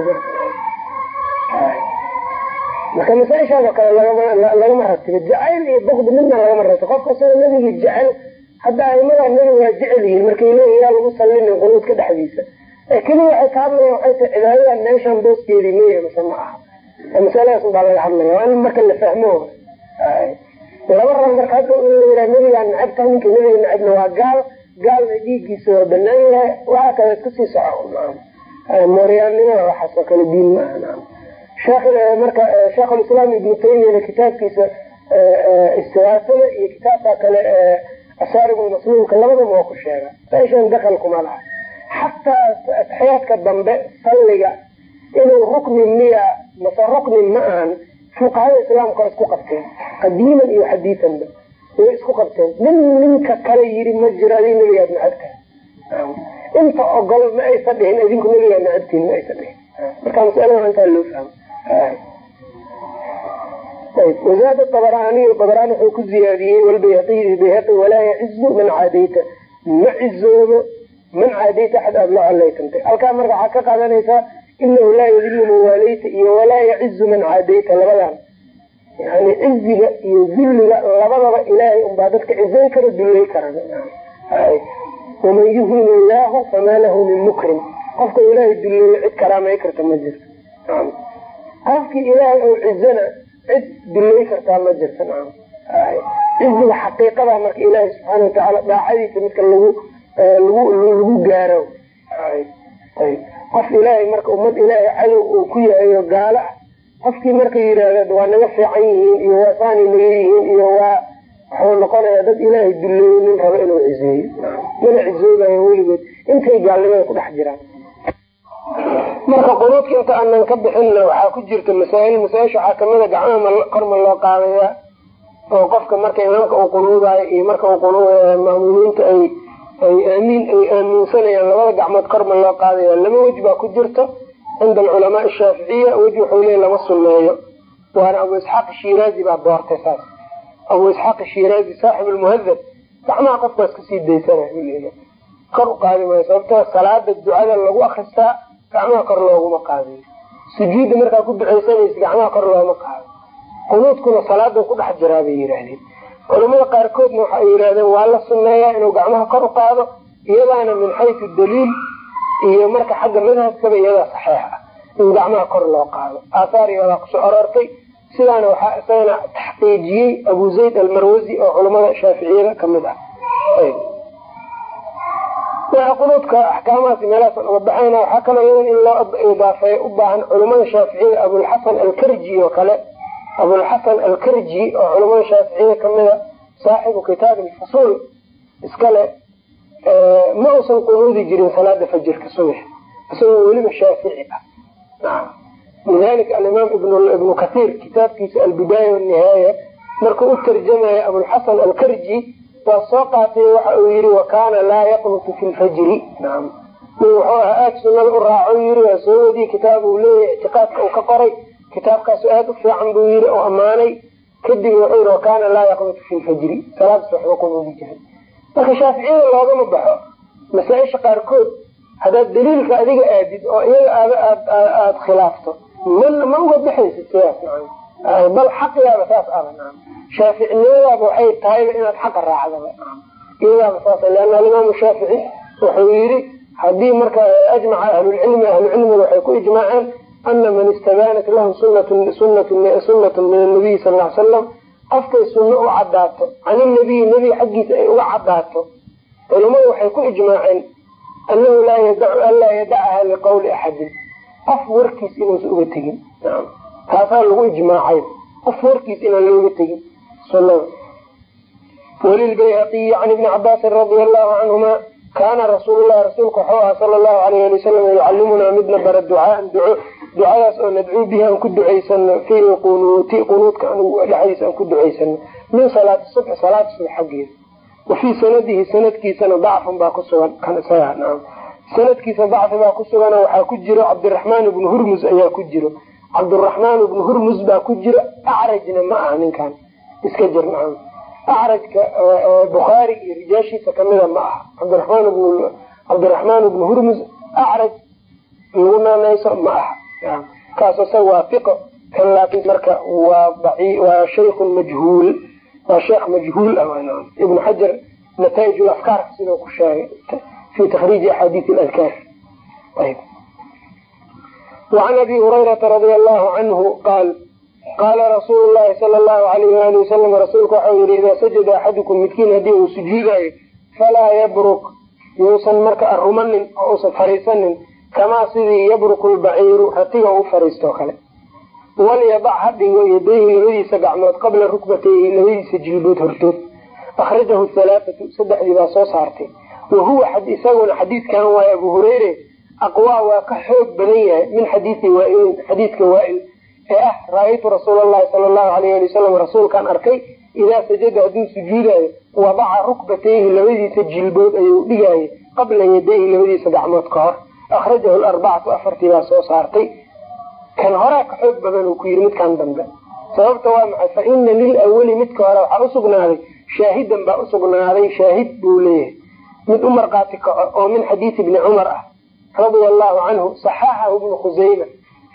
marka masaaishaas oo kale lagama ratibo jacayl iyo bukdi midna lagama ratibo qofka sida nebiga jecel hadda aimada nebiga waa jecel yihiin markay leeyihiin yaa lagu sallinin qunuudka dhexdiisa. Keliya waxay ka hadlayan waxay tahay cibaadadan meeshaan booskeedii meya mase ma aha. Masaladaas baa laga hadlaya waa in marka la fahmo. Laba rab marka hadda in la yiraha nebigaa nacabta ninka nebiga nacabna waa gaal gaalna dhiiggiisa waa banaan yahay waxaa kale iska sii soco mooryaannimada waxaas oo kale diin ma aha marka sheekhulislaam ibnu taymiyana kitaabkiisa istigaasada iyo kitaabka kale asaaribul masluulka labadaba waa ku sheega meeshan dakal kuma laha. Xataa atxiyaadka dambe salliga inuu rukni miya mase rukni ma ahan fuqahada islaamka isku qabteen. Qadiiman iyo xadiisanba way isku qabteen. Nin ninka kale yiri ma jiro adig nabigaad inta ogol ma aysa dhihin idinku nabigaad nacabtiin ma aysa dhihin. Marka masalada intaa loo fahmo wazaada abraniy abrani wuxuu ku ziyaadiyey walbayhaqiy bayhaqi walaa yacizu man caadayta ma cizoobo man caadayta axad aada la collaytantay halkaa marka waxaa ka qaadanaysaa inahu laa yadilu man waalayta iyo walaa yacizu man caadayta labadan yani ciziga iyo dulliga labadaba ilaahay unbaa dadka cizay kara dullay kara waman yuhin illaahu famaa lahu min mukrim qofka ilaahay dulleeyo cid karaamay karta ma jirto qofkii ilaahay ou cizana cid dullay kartaa ma jirta ciziga xaqiiqada marka ilaahay subxaana watacaala daacadiisa midka lagu lagu gaaro. Qof ilaahay marka ummad ilaahay cadow uu ku yahayo gaalo ah qofkii marka yidhaahda waa naga fiican yihiin iyo waa saani naga yihiin iyo waa wuxuu noqonayaa dad ilaahay dulleeyo nin rabo inuu cizeeyo mana cizoobayo weligood. Intay gaalnimada ku dhex jiraan marka qunuudka inta aanan ka bixinna waxaa ku jirta masaail. Masaaisha waxaa kamida gacmaha korma loo qaadayaa oo qofka marka imaamka uu qunuudayo iyo marka uu qunuudayo maamuumiinta ay ay aamiin ay aaminsanayaan. Labada gacmood korma loo qaadaya laba wej baa ku jirta cinda alculamaa shaaficiya wej wuxuu leey lama sunneeyo waana abu isxaaq shiraazi baa doortay saas. Abu isxaaq shiraazi saaxib lmuhadab gacmaha qofkaas ka sii daysana kor u qaadi maayo sababtoo salaada ducada lagu akristaa gacmaha kor looguma qaadiyo sujuudda markaa ku ducaysanaysa gacmaha kor looma qaado qunuudkuna salaada ku dhex jiraa bay yidhaahdeen. Culamada qaarkoodna waxa ay yidhahdeen waa la suneeyaa inuu gacmaha kor u qaado iyadaana min xaysu daliil iyo marka xagga madhabkaba iyadaa saxeix ah in gacmaha kor loo qaado. Aathaar iyadaa ku soo aroortay sidaana waxaa isagana taxqiijiyey abu zayd almarwasi oo culamada shaaficiyada ka mid ah qunuudka axkaamahaas meelahaas uga baxayna waxaa kaloo iyadan in loo idaafeeyo u baahan culamada shaaficiyada abulxasan alkarji oo kale. Abulxasan alkarji oo culamada shaaficiyada kamida saaxibu kitaab alfusuul iskale ma uusan qunuudi jirin salaada fajirka subax isagoo weliba shaafici ah. Lidalika alimaam ibnu kathiir kitaabkiisa albidaaya wanihaaya markuu u tarjamaya abulxasan alkarji waa soo qaatay waxa uu yii wakaana laa yaqnutu fi lfajri wuxuu ahaa aada sunada u raaco yii waa soo wadiye kitaab uu leeyahay ictiqaadka uu ka qoray kitaabkaasu aada u fiican buu yii oo ammaanay. Kadib wuxuu yii wakaana laa yaqnutu fi lfajri salaadis waxba kunuudi jiray marka shaaficiyada loogama baxo masaa-isha qaarkood haddaad daliilka adiga aadid oo iyaga aad aada khilaafto ma ma uga baxaysid sidaas bal xaqigaaba saas aba shaaficinimadaba waxay tahayba inaad xaqa raacdaba iyadaaba saas leana alimaamu shaafici wuxuu yidhi haddii marka ajmaca ahlulcilmi ahlucilmiga waxay ku ijmaaceen ana man istabaanat lahu sunnatu min anabiyi sal l salam qofkay sunno u cadaato can inabiyi nebiga xaggiisa ay uga cadaato culamadu waxay ku ijmaaceen anahu laa yadacu anlaa yadacaha liqawli axadin. Qof warkiis inuusa uga tegin. Taasaa lagu ijmaacay. Qof warkiis inaan looga tegin walilbayhaqiyi can ibni cabaasin radia allahu canhuma kaana rasuululahi rasuulka waxuu ahaa sala allahu alayh ali wasalam yucallimunaa midna bara ducaaan duco ducadaas oo nadcuu bihi aan ku ducaysano fii qunuuti qunuudka dhexdiisa aan ku ducaysano min salaati subxi salaata subax xaggeeda wa sanadihi sanadkiisana dacfun baa ku sugan kan isaga naam sanadkiisa dacfi baa ku sugan waxaa ku jiro cabdiraxmaan ibnu hurmus ayaa ku jiro cabdiraxmaan ibnu hurmus baa ku jiro acrajna ma aha ninkan iska jir acrajka bukhaari iyo rijaashiisa kamida ma aha. Cabdiraxmaan ibnu hurmus acraj lagu naanayso ma aha. Kaas isaga waa fiqo kan laakin marka waa waa shaykun majhuul waa sheekh majhuul ah ibnu xajar nataaij afkaar sidoo ku sheegay fi takriiji axaadiis adkaar wacan abi hurayrata radia allahu canhu qaal qaala rasuulu llahi sala allahu alayh waali wasalam rasuulka waxau yihi idaa sajada axadukum midkiin haddii uu sujuudayo falaa yabruk yuusan marka arumanin oo uusan fariisanin kamaa sidii yabruku lbaciiru ratiga u fariistoo kale walyadac ha dhigo yadayhi labadiisa gacmood qabla rukbatayhi labadiisa jilbood hortood akhrajahu halaaatu saddexdii baa soo saartay wa huwa isaguna xadiidkan waaye abu hureyre aqwaa waa ka xoog badan yahay min xadiii waailin xadiidka waail ee ah ra'aytu rasuul sala allahu alayh ali wasalam rasuulkaan arkay idaa sajada hadduu sujuudayo wadaca rukbatayhi labadiisa jilbood ayuu dhigayay qabla yadayhi labadiisa gacmood ka hor. Akhrajahu larbacatu afartii baa soo saartay. Kan horaa ka xoog badan uu ku yiri midkan dambe. Sababta waa maxay? Fa ina lil awali midka hore waxaa usugnaaday shaahidan baa usugnaaday shaahid buu leeyahay. Mid u markaati kaco oo min xadiisi ibni cumar ah radia allahu canhu saxaxahu ibnu khusayma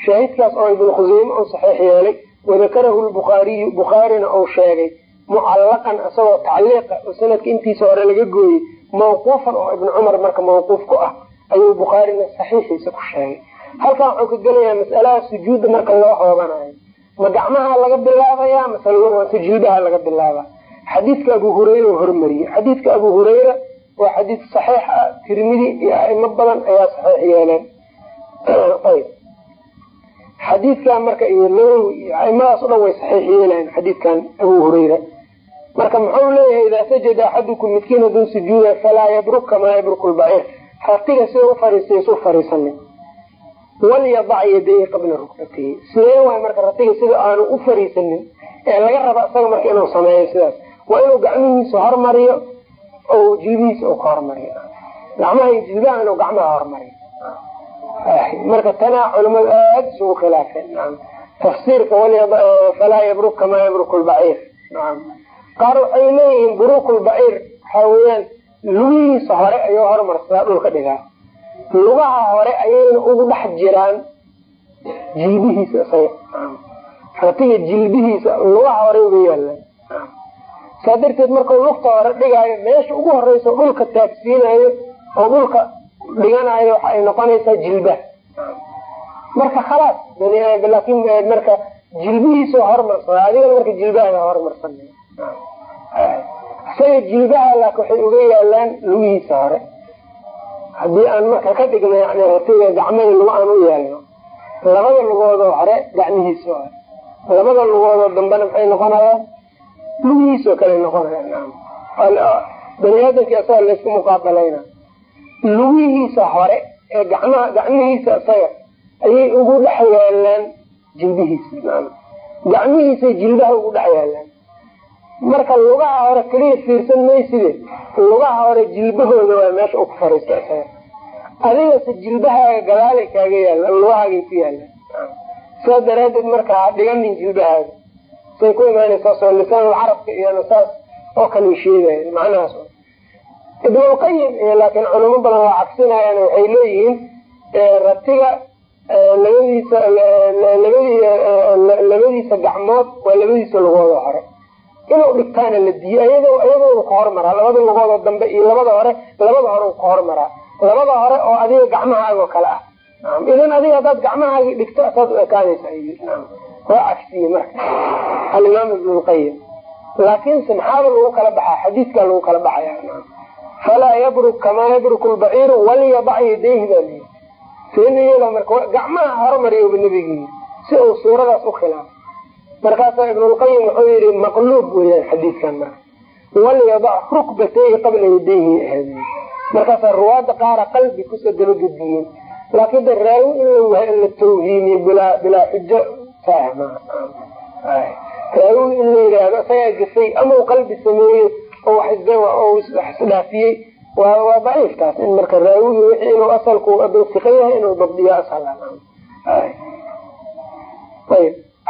shaahidkaas oo ibnu khusayme uu saxiix yeelay wadakarahu lbukhaariyu bukhaarina uu sheegay mucallaqan isagoo tacliiqa oo sanadka intiisa hore laga gooyey mawquufan oo ibnu cumar marka mawquuf ku ah ayuu bukhaarina saxiixiisa ku sheegay halkan wuxuu ka gelayaa mas'alaha sujuudda marka loo hoobanayo ma gacmaha laga bilaabaya mase jilbaha laga bilaaba xadiidka abu hureyra u hormariyey xadiidka abu hureyra waa xadiid saxiix ah tirmidi iyo aimo badan ayaa saxiix yeeleen ayb xadiidkan marka iyo nawowi iyo aimadaas o dhan way saxiix yeelayan xadiidkan abu hureyra marka muxuu leeyahay idaa sajada axadukum midkiin hadduu sujuuda falaa yabruk kamaa yabruku lbaciir ratiga sida u fariistay isu fariisanin walyadac yadayhi qabla rukbatihi. Sidee waay marka ratiga sida aanu u fariisanin ee laga raba isaga marka inuu sameeyo sidaas? Waa inuu gacmihiisa hormariyo o jilbihiisa u ka hormariyo. Gacmaha iyo jilbaha inuu gacmaha hormariyo marka tanaa culamadu aada isugu khilaafeen tafsiirka falaa yabruk kamaa yabruku lbaciir qaar waxay leeyihiin buruukulbaciir waxaa weeyaan lugihiisa hore ayuu hormarsadaa dhulka dhigaa. Lugaha hore ayayna ugu dhex jiraan jilbihiisa ratiga jilbihiisa lugaha hore uga yaalaan saa darteed markau lugta hore dhigaayo meesha ugu horeysa dhulka taabsiinayo oo dhulka dhiganayo waxa ay noqonaysaa jilbaha marka khalaas laakin marka jilbihiisa hormarsada adigana marka jilbaha hormarsan. Isaga jilbaha laakin waxay uga yaalaan lugihiisa hore. Hadii aan marka ka dhigno yani ratiga gacmaha lugu aan u yeelno labada lugoodoo hore gacmihiisa hore. Labada lugoodoo dambena maxay noqonayaan lugihiisoo kale noqonayaan bani aadamki asaga laysku muqaabalayna lugihiisa hore ee gacmaha gacmihiisa isaga ayay ugu dhex yaalaan jilbihiisa gacmihiisa jilbaha ugu dhex yaalaan marka lugaha hore keliya fiirsan mayside lugaha hore jilbahooda waa meesha u ku fariista isaga adigase jilbahaaga gadaalay kaaga yaalla lugahaagay ku yaalaan saa daraadeed marka dhiganin jilbahaaga. Say ku imaanaysaa soo lisaanul carabka iyona saas oo kale sheegaya macnahaas ibnulqayim laakiin culimo badan waa cagsinayaan waxay leeyihiin ratiga labadiisa labadiisa gacmood waa labadiisa lugooda hore. Inuu dhigtaana la diiye iyadooda ka hormaraa labada lugoodoo dambe iyo labada hore labada hore ka hormaraa. Labada hore oo adiga gacmahaago kale ah. Idan adiga haddaad gacmahaagi dhigto asaad u ekaanaysa waa cagsiye marka. Alimaam ibnulqayim laakiinse maxaaba lagu kala baxaa? Xadiidkaa lagu kala baxaya falaa yabruk kamaa yabruku lbaciiru walyadac yadayhi baa liyi seenayada marka gacmaha hormariyba nabigii si uu suuradaas u khilaafo markaasaa ibnulqayim wuxuu yihi maqluub weyaan xadiidkan marka walyadac rukbatayhi qabla yadayhi ahaad markaasaa ruwaada qaara qalbi ku soo dabagediyeen laakiin de raawi in la tawhiimiye bilaa xujo sax maa raawi in la yidhaahdo isagaa gafay ama qalbi sameeyey oo wax isdhaafiyey waa daciif taas in marka raawigi wixii inuu asalku siqa yahay inuu dabdiyo asal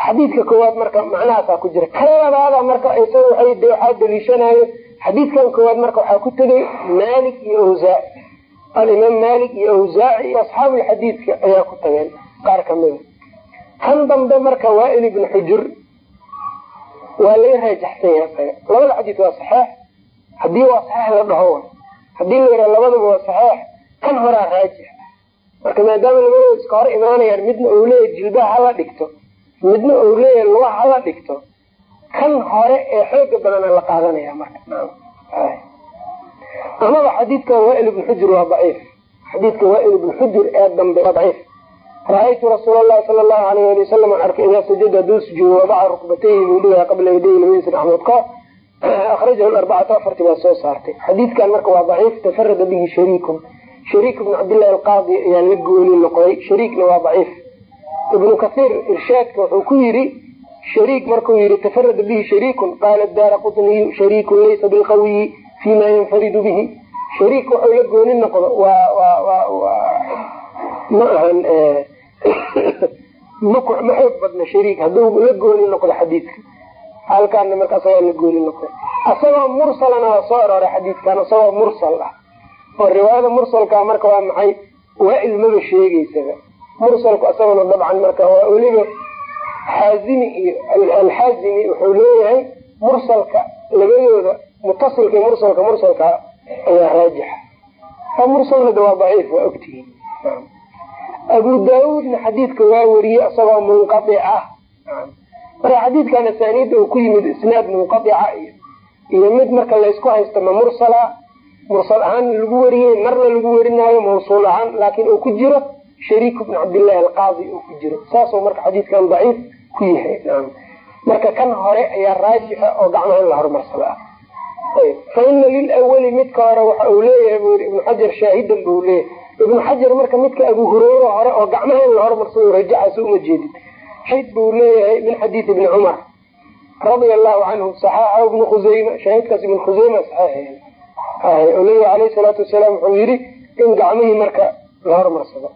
xadiidka koowaad marka macnahaasaa ku jira. Kan labaada marka isaga waxaa daliishanayo xadiidkan koowaad marka waxaa ku tegay malik iyo awsaaci alimaam malik iyo awsaaci iyo asxaabulxadiidka ayaa ku tageen. Qaar kamida kan dambe marka waail ibn xujur. Waa laga raajaxsan yahay. Labada xadiid waa saxeix haddii waa saxeix la dhaho haddii la yidhaha labadaba waa saxeix kan horaa raajix marka maadaama labadooda iska hor imaanayaan midna uu leeyahy jilbaha hala dhigto midna uu leeyahay lugaha hala dhigto kan hore ee xooga badana la qaadanaya marka. Amaba xadiidkan waail ibn xujur waa daciif. Xadiidka waail ibn xujur ee dambe waa daciif. Ra'aytu rasuul lahi sala lahu alayh ali wasalam arkay idaa sajada haduu sujuudo wadaca rukbatayhi buu dhigaya qabla yaday labadiisa gacmood ka akhrajahu arbacatu afarti baa soo saartay xadiidkan marka waa daciif tafarada bihi shariikun shariik ibn cabdillahi alqaadi ayaa la gooni noqday shariikna waa daciif ibnu kasiir irshaadka wuxuu ku yiri shariik markuu yihi tafarada bihi shariikun qaala daara qutniyu shariikun laysa bilqawiyi fima yanfaridu bihi shariik wuxuu la gooni noqdo waa ma ahan ma xoog badna shariik hadduu la gooni noqdo xadiidka halkaana marka asagaa la gooni noqday. Asagoo mursalana waa soo arooray xadiidkan asagoo mursal ah. Oo riwaayada mursalka marka waa maxay? Waail maba sheegeysaba mursalku asaguna dabcan marka waa weliba xaazimi iyo alxaazimi wuxuu leeyahay mursalka labadooda mutasilka iyo mursalka mursalka ayaa raajixa. Mursalna waa daciif waa ogtihiin. Abu daawuudna xadiidka waa wariyey isagoo munqaic ah marka xadiidkan asaaniidda uu ku yimid isnaad munqaica iyo iyo mid marka laysku haysto ma mursala mursal ahaan lagu wariyey marna lagu warinaayo mawsuul ahaan laakiin uu ku jiro shariik bn cabdillahi alqaadi uu ku jiro. Saasuu marka xadiidkan daciif ku yahay. Marka kan hore ayaa raajixa oo gacmaha in la horumarsada ah fa ina lilawali midka hore waxa uu leeyahay bu yii ibnu xajar shaahidan buu leeyahay. Ibnu xajar marka midka abu hureyra hore oo gacmaha in la horumarsado rajaxaas uma jeedin shaahid buu leeyahay min xadiid ibni cumar radia allahu canhu saxaaxa ibnu khuseyma shaahidkaas ibn khuseyma saxeexeey oo leeyahay alayhi salaatu wasalaam wuxuu yidhi in gacmihii marka la horumarsado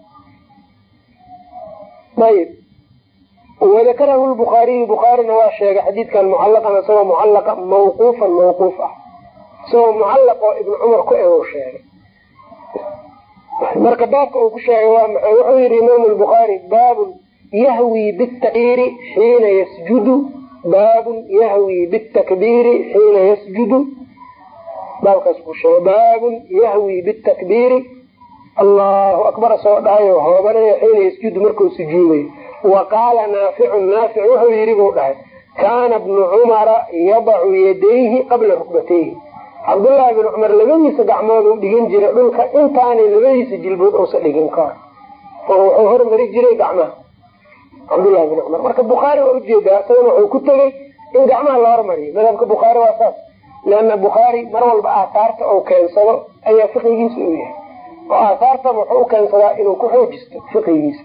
ayib wadakarahu lbukhaariyu bukhaarina waa sheegay xadiidkan mucalaqan isagoo mucallaqa mawquufan mawquuf ah. Isagoo mucallaq oo ibnu cumar ku eg sheegay. Marka baabka uu ku sheegay waa maxay? Wuxuu yihi imaamu lbukhaari baabun yahwi bitakbiiri xiina yasjudu baabun yahwi bitakbiiri xiina yasjudu baabkaas ku sheegay baabun yahwi bitakbiiri allahu akbar soo dhahayo hoobanaya xiina yasjudu markuu sujuudayo wa qaala naaficun naafic wuxuu yidhi buu dhahay kaana bnu cumara yadacu yadayhi qabla rukbatayhi cabdullaahi bn cumar labadiisa gacmood u dhigan jiray dhulka intaanay labadiisa jilbood uusa dhigin kahor oo hormari jiray cabdullahi bn cumar marka bukhaari waa u jeedaa isagana wuxuu ku tegey in gacmaha la hormariyo. Madhabka bukhaari waa saas. Leana bukhaari mar walba aahaarta uu keensado ayaa fiqigiisa u yahay. Oo aahaartaba wuxuu u keensadaa inuu ku xoojisto fiqigiisa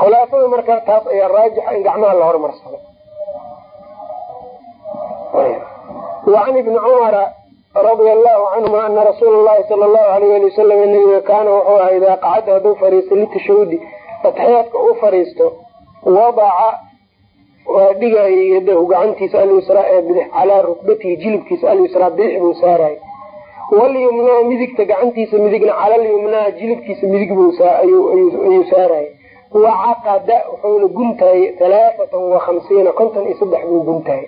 khulaasada marka taas ayaa raajixa in gacmaha la hormarsado. Wacan ibni cumara radia allahu canhuma ana rasuula llahi sala allahu alayh ali wasalam nabiga kaana wuxuu ahaa idaa qacada hadduu fariisto litashahudi atexyaadka u fariisto wadaca waa dhigayay yadahu gacantiisa alyusraa ee bidix calaa rukbatihi jilibkiisa alyusraa bidix buu saarayy walyumnaa midigta gacantiisa midigna calalyumnaa jilibkiisa midig ayuu saarayay wacaqada wuxuuna guntaayey halaaatan wa khamsiina konton iyo saddex buu guntaayey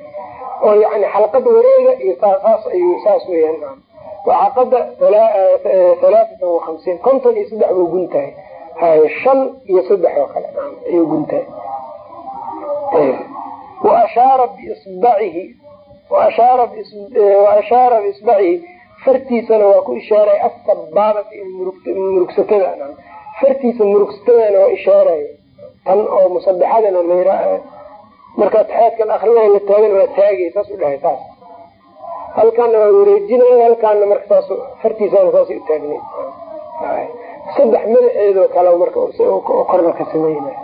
oo yani xalqada wareega iyo saas ayuu saas weyaan wacaqada halaaatan wa khamsiin konton iyo saddex buu guntaayey hay shan iyo saddex oo kale. Ayuu guntaayey waashaara biisbacihi biisbacihi fartiisana waa ku ishaaray asabaabata murugsatada fartiisa murugsatadana waa ishaaray tan oo musabixadana layra marka atexaadkan akrina la taagan waa taagay saas u dhahay saas. Halkaana waa wareejinaya halkaana marka saas fartiisana saasay u taagnay saddex madaxeedoo kale marka korna ka sameynay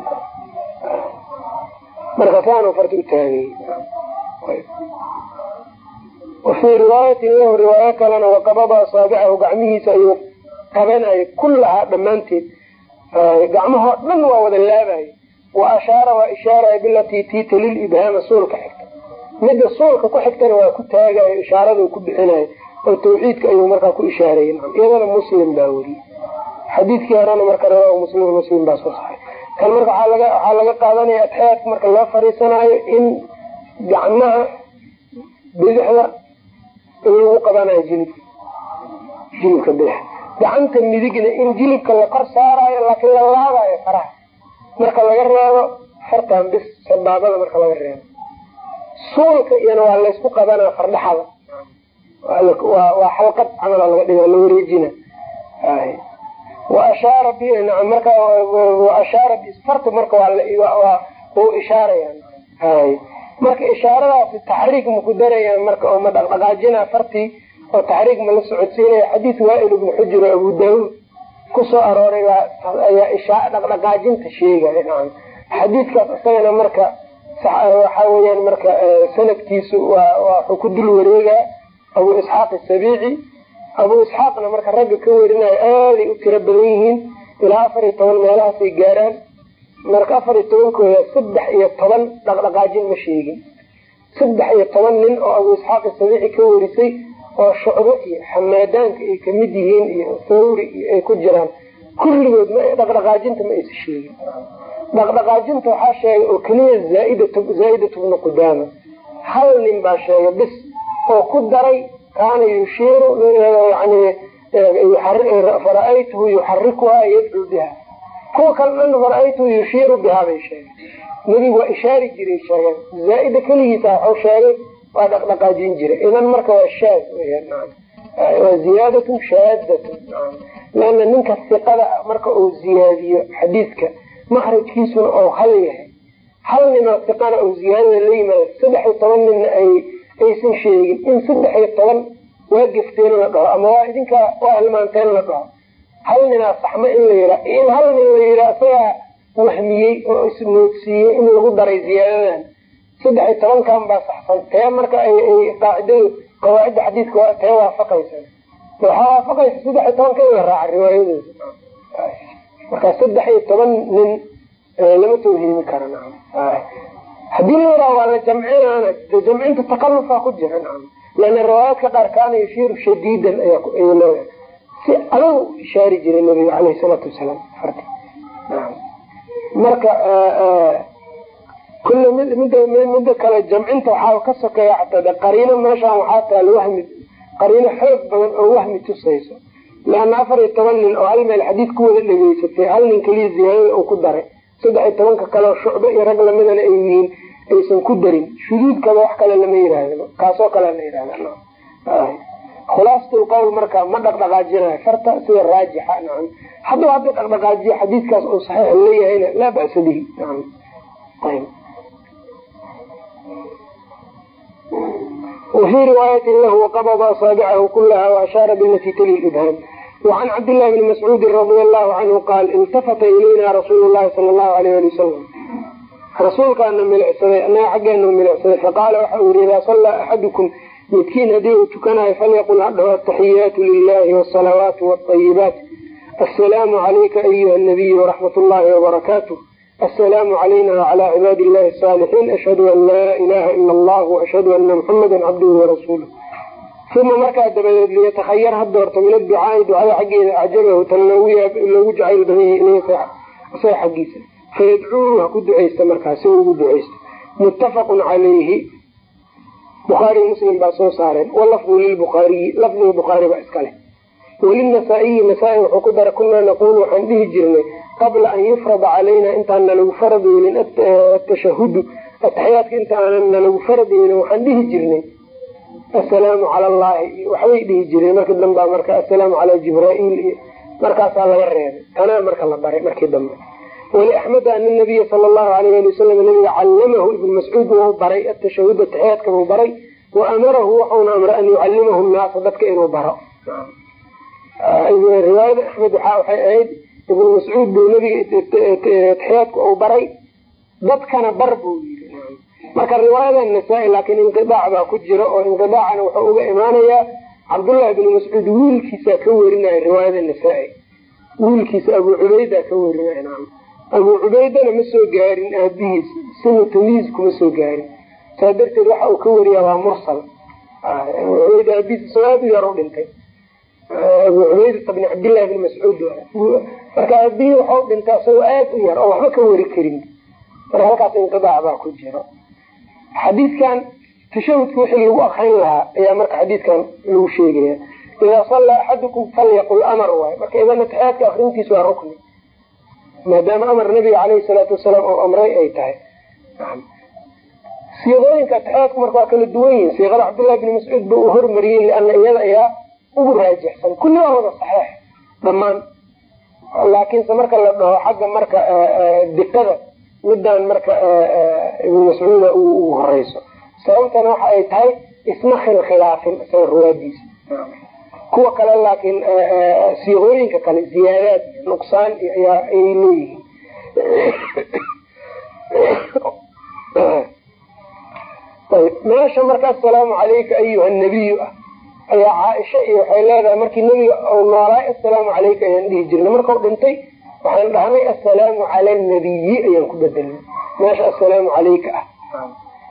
marka saanu farta u taagay. Wafii riwaayatin lahu riwaayo kalena waqabada asaabicahu gacmihiisa ayuu qabanayay kullahaa dhammaanteed. Gacmahoo dhan waa wada laabay. Wa ashaara waa ishaaraya bilatii tiita lil ibhaama suulka xigta. Midda suulka ku xigtana waa ku taagayo ishaaradu ku bixinayo oo tawxiidka ayuu markaa ku ishaareeyey iyadana muslim baa weriyey xadiidkii horena marka rawaa muslim muslim baa soo saxay kan marka waxaa laga qaadanaya atexyaadka marka loo fariisanayo in gacmaha bidixda in lagu qabanayo jilibka jilibka bidix gacanta midigna in jilibka la kor saarayo laakiin la laabayo faraha. Marka laga reebo fartan bis sabaabada marka laga reebo. Suulka iyana waa laysku qabanaa fardhaxada. Waa xalqad camal laga dhiga la wareejina waashaara marka waashaara farta marka waa u ishaaraya. Marka ishaaradaasi taxriik maku darayaan marka oo ma dhaqdhaqaajina fartii oo taxriik ma la socodsiinaya. Xadiis waail ibnu xujur oo abu daauud ku soo arooray ayaa dhaqdhaqaajinta sheegaya. Nacam xadiidkaas isagana marka waxaa weyaan marka sanadkiisu waxuu ku dul wareegaa abu isxaaq asabiici abu isxaaqna marka ragga ka werinayo aaday u tiro badan yihiin. Ilaa afar iyo toban meelahaasay gaaraan. Marka afar iyo tobankooda saddex iyo toban dhaqdhaqaajin ma sheegin. Saddex iyo toban nin oo abu isxaaq asabiici ka werisay oo shucbo iyo xamaadaanka ay ka mid yihiin iyo thawri iyo ay ku jiraan. Kulligood dhaqdhaqaajinta ma aysa sheegin. Dhaqdhaqaajinta waxaa sheegay oo keliya zaaidatu bnu qudaama. Hal nin baa sheegay bis oo ku daray kaana yushiiru yani fara-aytuhu yuxarikuhaa yadcuu biha kuwa kale dhan fara-aytuhu yushiiru bihaa bay sheegeen nebigu waa ishaari jiray sheegeen zaaida keligiisa waxuu sheegay waa dhaqdhaqaajin jiray idan marka waa shaad waa ziyaadatun shaadatun leana ninka siqada marka uu ziyaadiyo xadiidka makrajkiisuna oo hal yahay hal ninoo siqana uu ziyaadada la yimaado saddex iyo toban ninna ay aysan sheegin in saddex iyo toban waa gefteen la dhaho ama waa idinka waa hilmaanteen la dhaho hal ninaa saxmo in la yiraa in hal nin la yiraa isagaa wahmiyey oo ismoodsiiyey in lagu daray ziyaadadan saddex iyo tobankan baa saxsan tee marka ay qaacidadu qawaacidda xadiidka tee waafaqaysa. Waxaa waafaqaysa saddex iyo tobanka in la raaca riwaayadooda. Marka saddex iyo toban nin lama tawhiimi kara haddii la yaraa waa la jamcinaana jamcinta takalufaa ku jira lana riwaayaadka qaar kaana yushiiru shadiidan ayay leedahay si adag ishaari jiray nabiga caleyhi salaatu wasalaam farti marka kulle mid mida kale jamcinta waxaa ka sokeeya xataa qariino meeshaan waxaa taala wahmi qariino xoog badan oo wahmi tusayso. Leana afar iyo toban nin oo hal meel xadiid ku wada dhegeysatay hal nin keliya ziyaadada uu ku daray saddex iyo tobanka kale oo shucbo iyo rag lamidana ay yihiin aysan ku darin. Shuduudkaba wax kale lama yihahdo kaasoo kale la yihahda khulaasatu qowl marka ma dhaqdhaqaajinayo farta sida raajixa nacam hadduu hadda dhaqdhaqaajiyo xadiidkaas uu saxiix leeyahayna laa ba'sa bihi. Nacam ayb. Wafii riwaayati lahu waqabada asaabicahu kulaha waashaara bilati tali ibhaam wacan cabdillahi bni mascuudin radia allahu canhu qaal iltafata ilayna rasuulu llahi sala allahu alayh ali wasalam rasuulkaana milicsaday annaga xaggeena milicsaday faqaala waxa uu yihi idaa sallaa axadukum midkiin haddii uu tukanayo falyaqul hadhaho ataxiyaatu lilahi wsalawaatu wاayibaat assalaamu calayka ayuha nabiy waraxmat llahi wabarakaatu assalaamu calayna wacalaa cibaadi illahi asaalixiin ashhadu an laa ilaha ila allah waashhadu ana muxamada cabduhu warasuuluh uma markaa dabadeed liyatakhayar ha doorto min adducaai ducada xaggeeda acjabahu tan loogu jacayl badanya isaga xaggiisa fayadcuuhu ha ku duceysta markaa ugu duceysta muttafaqun calayhi bukhaariy muslim baa soo saareen walafdu lilbukhaariyi lafdiga bukhaari baa iska leh walinasaa-iyi nasaa-i wuxuu ku dara kunaa naquulu waxaan dhihi jirnay qabla an yufrada calayna intaan nalagu farad yeelin atashahudu ataxiyaadka intaanan nalagu farad yeelin waxaan dhihi jirnay assalaamu cala allahi waxbay dhihi jireen markii dambea marka assalaamu calaa jibraail iyo markaasaa laga reebay tanaa marka la baray markii dambe waliaxmeda ana nabiya sala allahu alayh ali wasalam nabiga callamahu ibnu mascuud wuu baray atashahud ataxiyaadka buu baray wa amarahu waxauna amray an yucallimahu nnaasa dadka inuu baro riwaayada axmed waxay ahayd ibnu mascuud buu nabiga ataxiyaadka uu baray dadkana bar buu yiri marka riwaayada nasaa-i laakiin inqidaac baa ku jira oo inqidaacana wuxuu uga imaanayaa cabdullahi ibnu mascuud wiilkiisaa ka werinaya riwaayada nasaa-i wiilkiisa abuu cubayda ka werinaya abuu cubaydana ma soo gaarin aabihiis sinu tamiis kuma soo gaarin. Saa darteed waxa uu ka wariyaa waa mursal. Abuu cubayd aabihiis aad u yar u dhintay. Abuu cubaydata bni cabdillahi bni mascuud marka aabihii waxau dhintay isagoo aad u yar oo waxba ka wari karin. Marka halkaas inqidaac baa ku jiro xadiidkan tashahudka wixii lagu akrin lahaa ayaa marka xadiidkan lagu sheegaya idaa sallaa axadukum falyaqul amar waay. Marka idan ataxiyaadka akrintiis waa rukni maadaama amar nabiga caleyhi salaatu wasalaam oo amray ay tahay. Siiqooyinka ataxiyaadku marka waa kala duwan yihiin siiqada cabdullahi bni mascuud ba uu hormariyey liana iyada ayaa ugu raajixsan. Kulli waa wada saxeix dhammaan. Laakiinse marka la dhaho xagga marka diqada midaan marka ibnu mascuuda ugu horeyso. Sababtana waxa ay tahay isma khilkhilaafin isaga ruwaadiisa. Kuwa kale laakiin siiqooyinka kale ziyaadaad nuqsaan ayaa ay leeyihiin. Meesha marka assalaamu calayka ayuha nabiyu ah ayaa caaisha iyo waxay leedahay markii nebiga u noolaay assalaamu calayka ayaan dhihi jirnay. Markau dhintay waxaan dhahnay assalaamu cala nabiyi ayaan ku bedelnay meesha assalaamu calayka ah.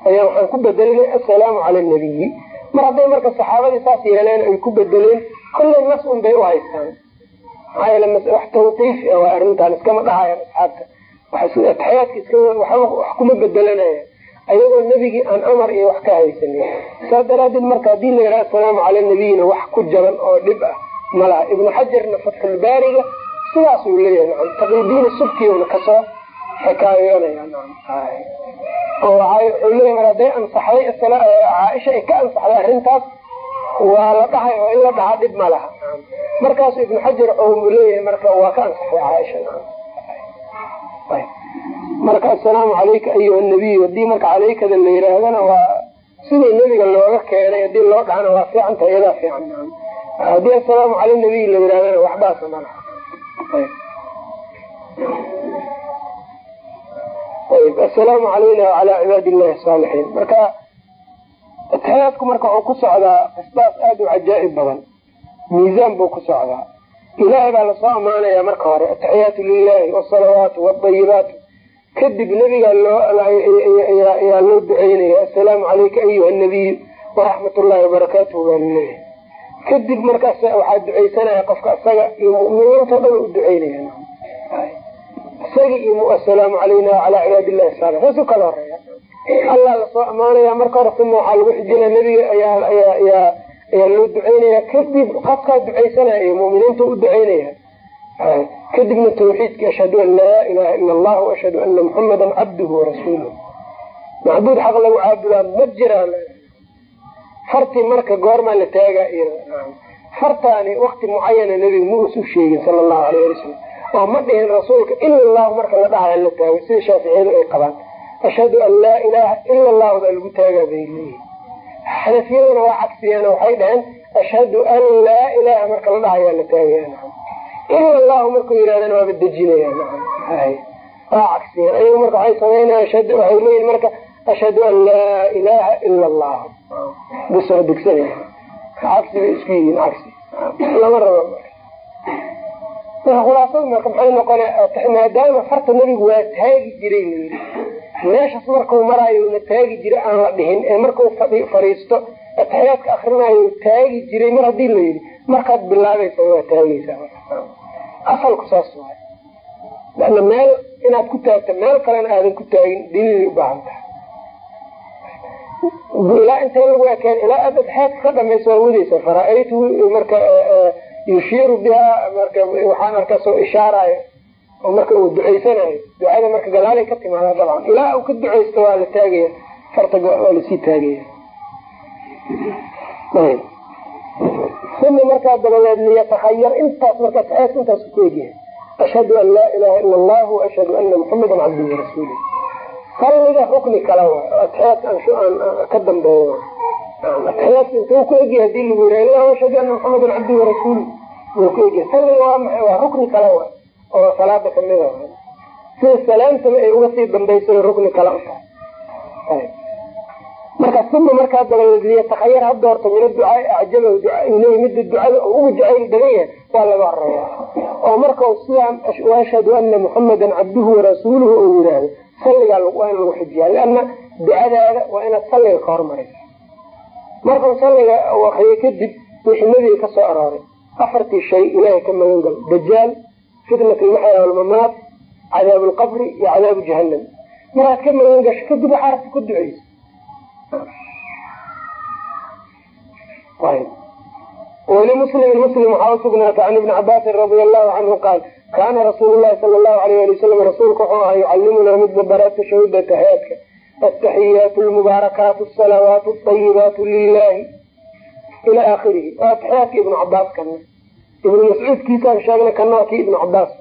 Ayaa waxaan ku bedelinay assalaamu cala nabiyi mar hadday marka saxaabadii saas yeeleen ay ku bedeleen kolley nas un bay u haystaan. Maxaa yeele wax tawqiif ah waa arrintan iskama dhahayaan asxaabta. Ataxiyaadka iska wax kuma bedelanaya. Ayagoo nebigii aan amar iyo wax ka haysanin saas daraadeed marka haddii la yidhaha assalaamu cala nabiyina wax ku jaban oo dhib ah. Malaha ibnu xajarna fatxulbaariga sidaasuu leeyahay nacam taqiidiina subkiuna ka soo xikaayoonaya nacam oo wuxuu leeyahay mar hadday ansaxday caaisha ay ka ansaxday arrintaas waa la dhahay oo in la dhahaa dhib ma laha markaasu ibnu xajar ou leeyahay marka waa ka ansaxday caaisha marka assalaamu calayka ayuha nabiy haddii marka calaykada la yihaahdana waa sidii nebiga looga keenay haddii loo dhahana waa fiicanta iyadaa fiican haddii assalaamu cala nabiy la yirahdana waxbaasa ma laha assalaamu calayna wacalaa cibaadi illahi asaalixiin marka ataxiyaadku marka wuxuu ku socdaa isbaas aada u cajaa-ib badan. Miisaan buu ku socdaa ilaahay baa la soo ammaanaya marka hore ataxiyaatu lilahi wasalawaatu wadayibaatu kadib nebiga yaa loo duceynaya assalaamu calayka ayuha nabiyu waraxmat ullahi wabarakaatuhu baa la leeyahay kadib markaas waxaa duceysanaya qofka isaga iyo muminiintao dhan u duceynaya isagii iyo assalaamu calayna wacalaa cibaad illahi saali saas kala horreeya allah la soo amaanaya marka hore uma waxaa lagu xijinaya nebiga ayaa ayaa loo duceynaya kadib qofkaa duceysanaya iyo muminiinta u duceynaya kadibna tawxiidki ashhadu an laa ilaha ila allah ashhadu ana muxamadan cabduhu warasuuluh macbuud xaq lagu caabudaa ma jiraan fartii marka goormaa la taagaa fartaani wakti mucayana nebiga ma usu sheegin sala allahu alayh ali wasalam oo ma dhihin rasuulka ila allahu marka la dhahayo la taago sida shaaficiyadu ay qabaan. Ashhadu an laa ilaha ila allahu baa lagu taagaa bay leeyihiin xanafiyaduna waa cagsiyeen waxay dhaheen ashhadu an laa ilaha marka la dhahayaa la taagaya ila allahu markuu yihahdan waaba dejinaya waa cagsiyeen ayagu marka waxay sameynaya waxay leeyihiin marka ashhadu an laa ilaha ila allah bus waa degsanaya cagsi bay isku yihiin cagsi lama rabo. Marka khulaasada marka maxay noqona maadaama farta nebigu waa taagi jiray layii meeshas markuu maraayo la taagi jiray aan la dhihin ee markuu fariisto ataxiyaadka akrinayo taagi jiray mar haddii la yidhi markaad bilaabaysa waa taageysaa asalku saas waay. Lana meel inaad ku taagta meel kalena aadan ku taagin daliilay ubaahan tahay ilaa intee lagu ekeen ilaa aad ataxiyaadka ka dhamaysa waa wadeysa faraa-aytu marka yushiiru bihaa marka waxaan markaasoo ishaarayo oo marka uu duceysanayo. Ducada marka gadaalay ka timaada dabcan. Ilaa uu ka duceysto waa la taagaya. Farta waa la sii taagaya. Uma markaa dabadeed liyatakhayar intaas marka ataxiyaadka intaas ku egyahay. Ashhadu an laa ilaha ila allah ashhadu ana muxamadan cabduhu warasuulu salliga rukni kala oo ataxiyaadka aan ka dambeeyo. Ataxiyaadka intuu ku egyahay haddii lagu yira ashhadu ana muxamadan cabduhu warasuulu wuu ku egyahay salliga waa maxay? Waa rukni kala waay oo salaada kamida sida salaamtaba ay uga sii dambaysa rukni kala u tahay marka uma markaa dabadeed liyatakhayar ha doorto min aducaai acjabahu ileyhi mida ducada ugu jacayl badan yahay waa laga horreeya oo marka sidaa ashhadu ana muxamadan cabduhu warasuuluhu uu yiraahdo salligaa waa in lagu xijiyaa liana ducadaada waa inaad salliga ka hormaraysa markau salliga akriyo kadib wixii nebiga ka soo arooray afartii shay ilaahay ka magan gal dajaal fitnat lmaxya walmamaat cadaab lqabri iyo cadaabu jahanam maraad ka magan kadib waxaa rabta ku duceysa walimuslimin muslim waxaa usugnaatay can ibni cabaasin radia allahu canhu qaal kaana rasuulu lahi sala allahu alayh ali wasalam rasuulka wuxuu ahaa yucallimunaa midba bara tashahuda taxiyaadka ataxiyaatu lmubaarakaatu asalawaatu ayibaatu lilahi ila aakhirihi waa taxiyaadka ibnu cabaas kana ibnu mascuudkiisaan sheegnay kana waa kii ibnu cabaas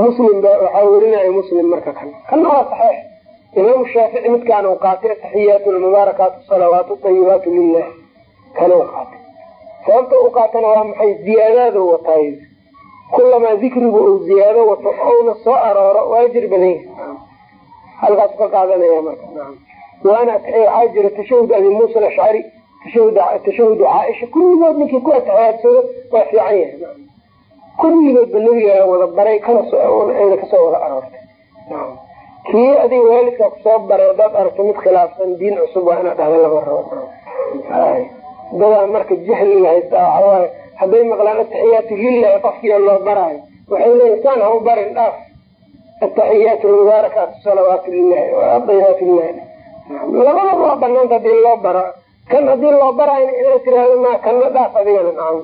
muslim ba waxaa werinaya muslim marka kan kana waa saxiix imaamu shaafici midkaan u qaatay ataxiyaatu lmubaarakaatu asalawaatu ayibaatu lilah kana u qaatay sababta u qaatana waa maxay ziyaadaada wataay kulamaa dikrigu uu ziyaado wato ouna soo arooro waa ajir badan yahay halkaasu ka qaadanaya marka waana waxaa jira tashahud abi muusa alashcari tashahudu caaisha kulligood ninkii ku atixiyaadsado waa fiican yahay kulligoodba nabiga wada baray kanayna ka soo wada aroortay kii adiga waalidkaa ku soo baray hadaad aragto mid khilaafsan diin cusub waa inaad dhahda lama rabo dadaa marka jahliga haysta waxawaay hadday maqlaan ataxiyaatu lilahi qofkiio loo baraayo waxay leeyiin saan ha u barin dhaaf. Ataxiyaatu lmubaarakaatu salawaatu lilahi adaynaatu lilahi labadaba waa banaanta haddii loo bara kan haddii loo baraayo inaa tiraahdo ma kana dhaaf adigana? Nacam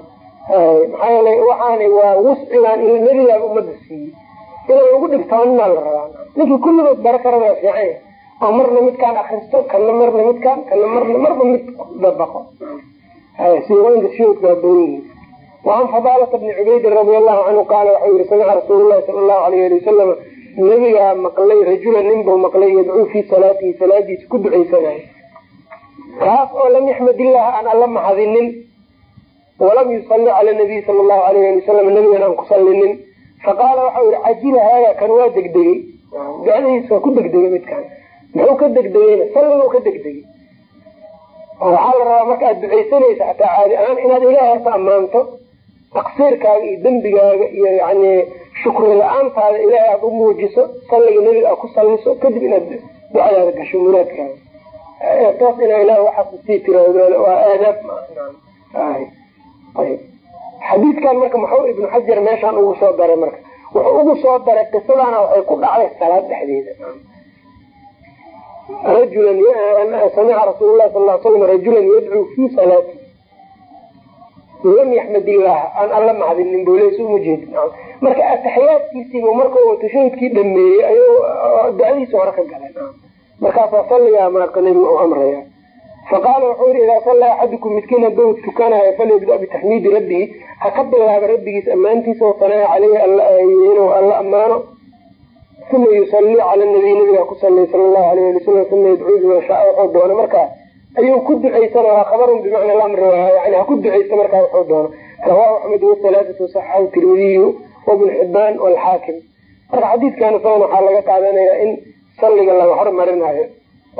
maxaa yeelay waxaani waa wuscigaan il nebigaan umada siiyey. Inay ugu dhibtooninaa la rabaa. Ninkii kulligood bara karana waa fiican yahay oo marna midkaan akristo kana marna midkaan kana marna marba mid dabaqo shuudka waa badan yihiin waan fadaalata bni cubaydin radi allahu canhu qaala waxau yihi samica rasuul lahi sala allahu alayh ali wasalam nabigaa maqlay rajula nin buu maqlay yadcuu fii salaatihi salaadiisa ku ducaysanaya kaas oo lam yaxmad illaha aan alla mahadinin walam yusalli cala nabiy sala allahu alayh ali wasalam nabigan aan ku sallinin faqaala waxau yihi cajila haada kan waa degdegey ducadiisa waa ku degdegay midkaan muxuu ka degdegeyna salliguu ka degdegay waxaa la rabaa marka aad ducaysanaysa hataa caadi ahaan inaad ilaah horta ammaanto taqsiirkaaga iyo dembigaaga iyo yani shukri la'aantaada ilaahay aada u muujiso salliga nebiga aad ku salliso kadib inaad ducadaada gasho muraadkaada toos inaa ilaah waxaas u sii tiraahdo waa aadaab xadiidkan marka muxuu ibnu xajar meeshaan ugu soo daray marka. Wuxuu ugu soo daray qisadana waxay ku dhacday salaad dhexdeeda. Rajulan samica rasuul lahi sal slam rajulan yadcuu fi salaati lam yaxmad illaah aan alla macdinin boleys uma marka ataxiyaadkiisiibu marka tashahudkii dhameeyey ayuu ducadiisa hore ka galay. Markaasaa salligaa marka nabiga u amraya. Faqaala wuxuu yidhi idaa sallaa axadukum midkiin hadduu tukanayo falyabda bitaxmiidi rabbihi. Ha ka bilaaba rabbigiis ammaantiisa wasanaa caleyhi inuu alla ammaano. Uma yusalii cala nabiy nabigaa ku sallay sala allahu alayh ali wasalam uma yadcuuhu mashaa wuxuu doono markaa ayuu ku ducaysan waa khabarun bimacna lamri yani ha ku ducaysta markaa wuxuu doono. Rawaahu axmed wasalaaatu saxahu tirmidiyu wabnu xibaan walxaakim marka xadiidkan isagan waxaa laga qaadanayaa in salliga laga hormarinayo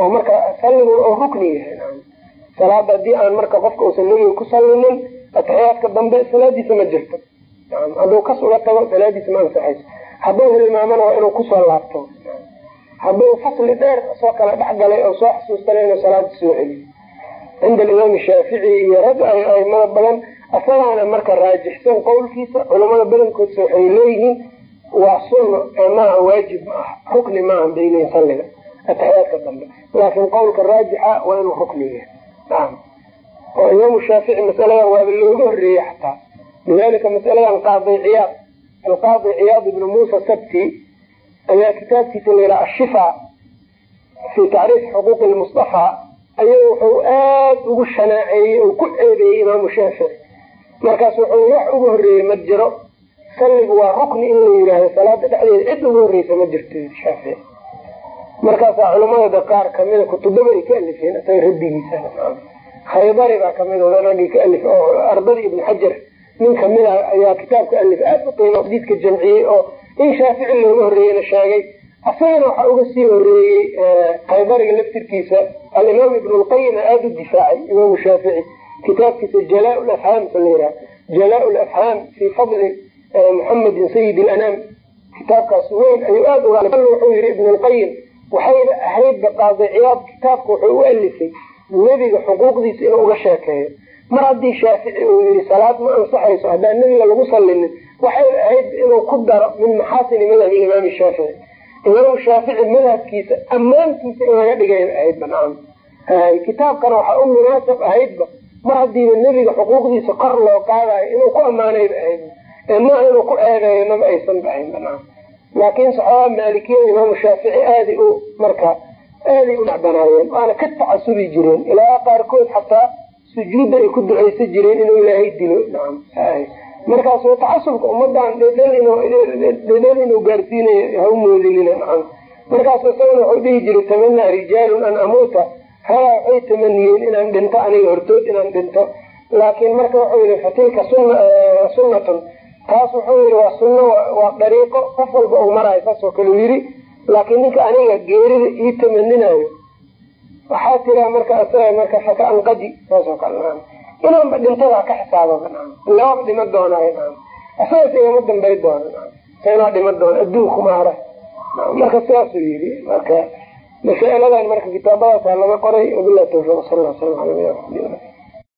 oo marka salligu oo rukni yahay salaada haddii aan marka qofka uusan nebiga ku sallinin ataxiyaadka dambe salaadiisa ma jirto. Hadduu kas uga tago salaadiisa ma ansaxayso. Hadduu hilmaamana waa inuu ku soo laabto hadduu fasli dheer soo kala dhexgalay oo soo xasuustana inuu salaada soo celiyo. Cinda alimaam shaafici iyo rag aimada badan asagaana marka raajixsan qowlkiisa culamada badankoodsa waxay leeyihiin waa sunno ee maaha waajib ma aha. Rukni maaha bay leeyihiin salliga. Ataxiyaadka dambe. Laakiin qowlka raajixa waa inuu rukni yahay. Naam. Oo imaamu shaafici masaladan waaba looga horeeyey xataa. Lidalika masaladan qaadi ciyaad. Alqaadi ciyaad ibnu muusa sabti ayaa kitaabkiisa la yidhaha ashifa fi tacriif xuquuqi lmustafaa ayuu wuxuu aada ugu shanaaceeyey oo ku ceebeeyey imaamu shaafici markaas wuxuu wax uga horeeyey ma jiro. Salligu waa rukni in la yidhaahdo salaada dhexdeeda cid uga horreysa ma jirto shaafici markaasaa culamada qaar kamida kutubada ay ka alifeen isaga rabbigiisa. Khaybari baa ka mid raggii ka alif oo ardadii ibnu xajar nin kamida ayaa kitaabka alif aada u qiimo xadiidka jamciyey oo in shaafici looga horreeyena sheegay asagana waxaa uga sii horeeyey khaybariga laftirkiisa alimaam ibnu lqayim aada u difaacay imaamu shaafici kitaabkiisa jalaa lafhaam layraa jalaa lafhaam fii fadli muxamedin sayid lanaam kitaabkaas weyn ayuu uga wuxuu yihi lqayim waxayna ahaydba qaadi ciyaad kitaabka wuxuu u alifay nebiga xuquuqdiisa inuu uga sheekeeyo. Mar haddii shaafici uu yihi salaad ma ansaxayso haddaan nebiga lagu sallinin waxay ahayd inuu ku daro min maxaasini madhabi imaami shaafici imaamu shaafici madhabkiisa ammaantiisa in laga dhigay ahayd banaan kitaabkana waxaa u munaasab ahaydba. Mar hadiiba nebiga xuquuqdiisa kor loo qaadayo inuu ku ammaanayba ahayd. Maaha inuu ku eedeeyo maba aysan bahayn banaan. Laakiin saxaaba maalikiyada imaamu shaafici aaday u marka aaday u dhacbanaayeen. Waana ka tacasubi jireen. Ilaa qaarkood xataa sujuudda ay ku ducaysa jireen inuu ilaahay dilo. Nacam markaasu tacasubka ummadan dhedhel inuu gaarsiinayo ha u moodinina nacam. Markaasu isagana wuxuu dhihi jiray tamanaa rijaalun an amuuta. Halaa waxay tamaniyeen inaan dhinto aniga hortood inaan dhinto. Laakiin marka wuxuu yihi fatilka sunnatun. Taas wuxuu yihi waa sunno waa dariiqo qof walba uu maraayo saasoo kale yiri laakiin ninka aniga geerida ii tamaninayo waxaa tiraa marka isaga marka faka anqadi saasoo kale inaanba dhintada ka xisaaba lababa dhima doonaayo isagas igama dambay doona dhima doona adduunkuma hara. Marka sidaasuu yiri marka masaa'iladan marka kitaabadaasa laga qoray wabilahi tawfiiq sal ala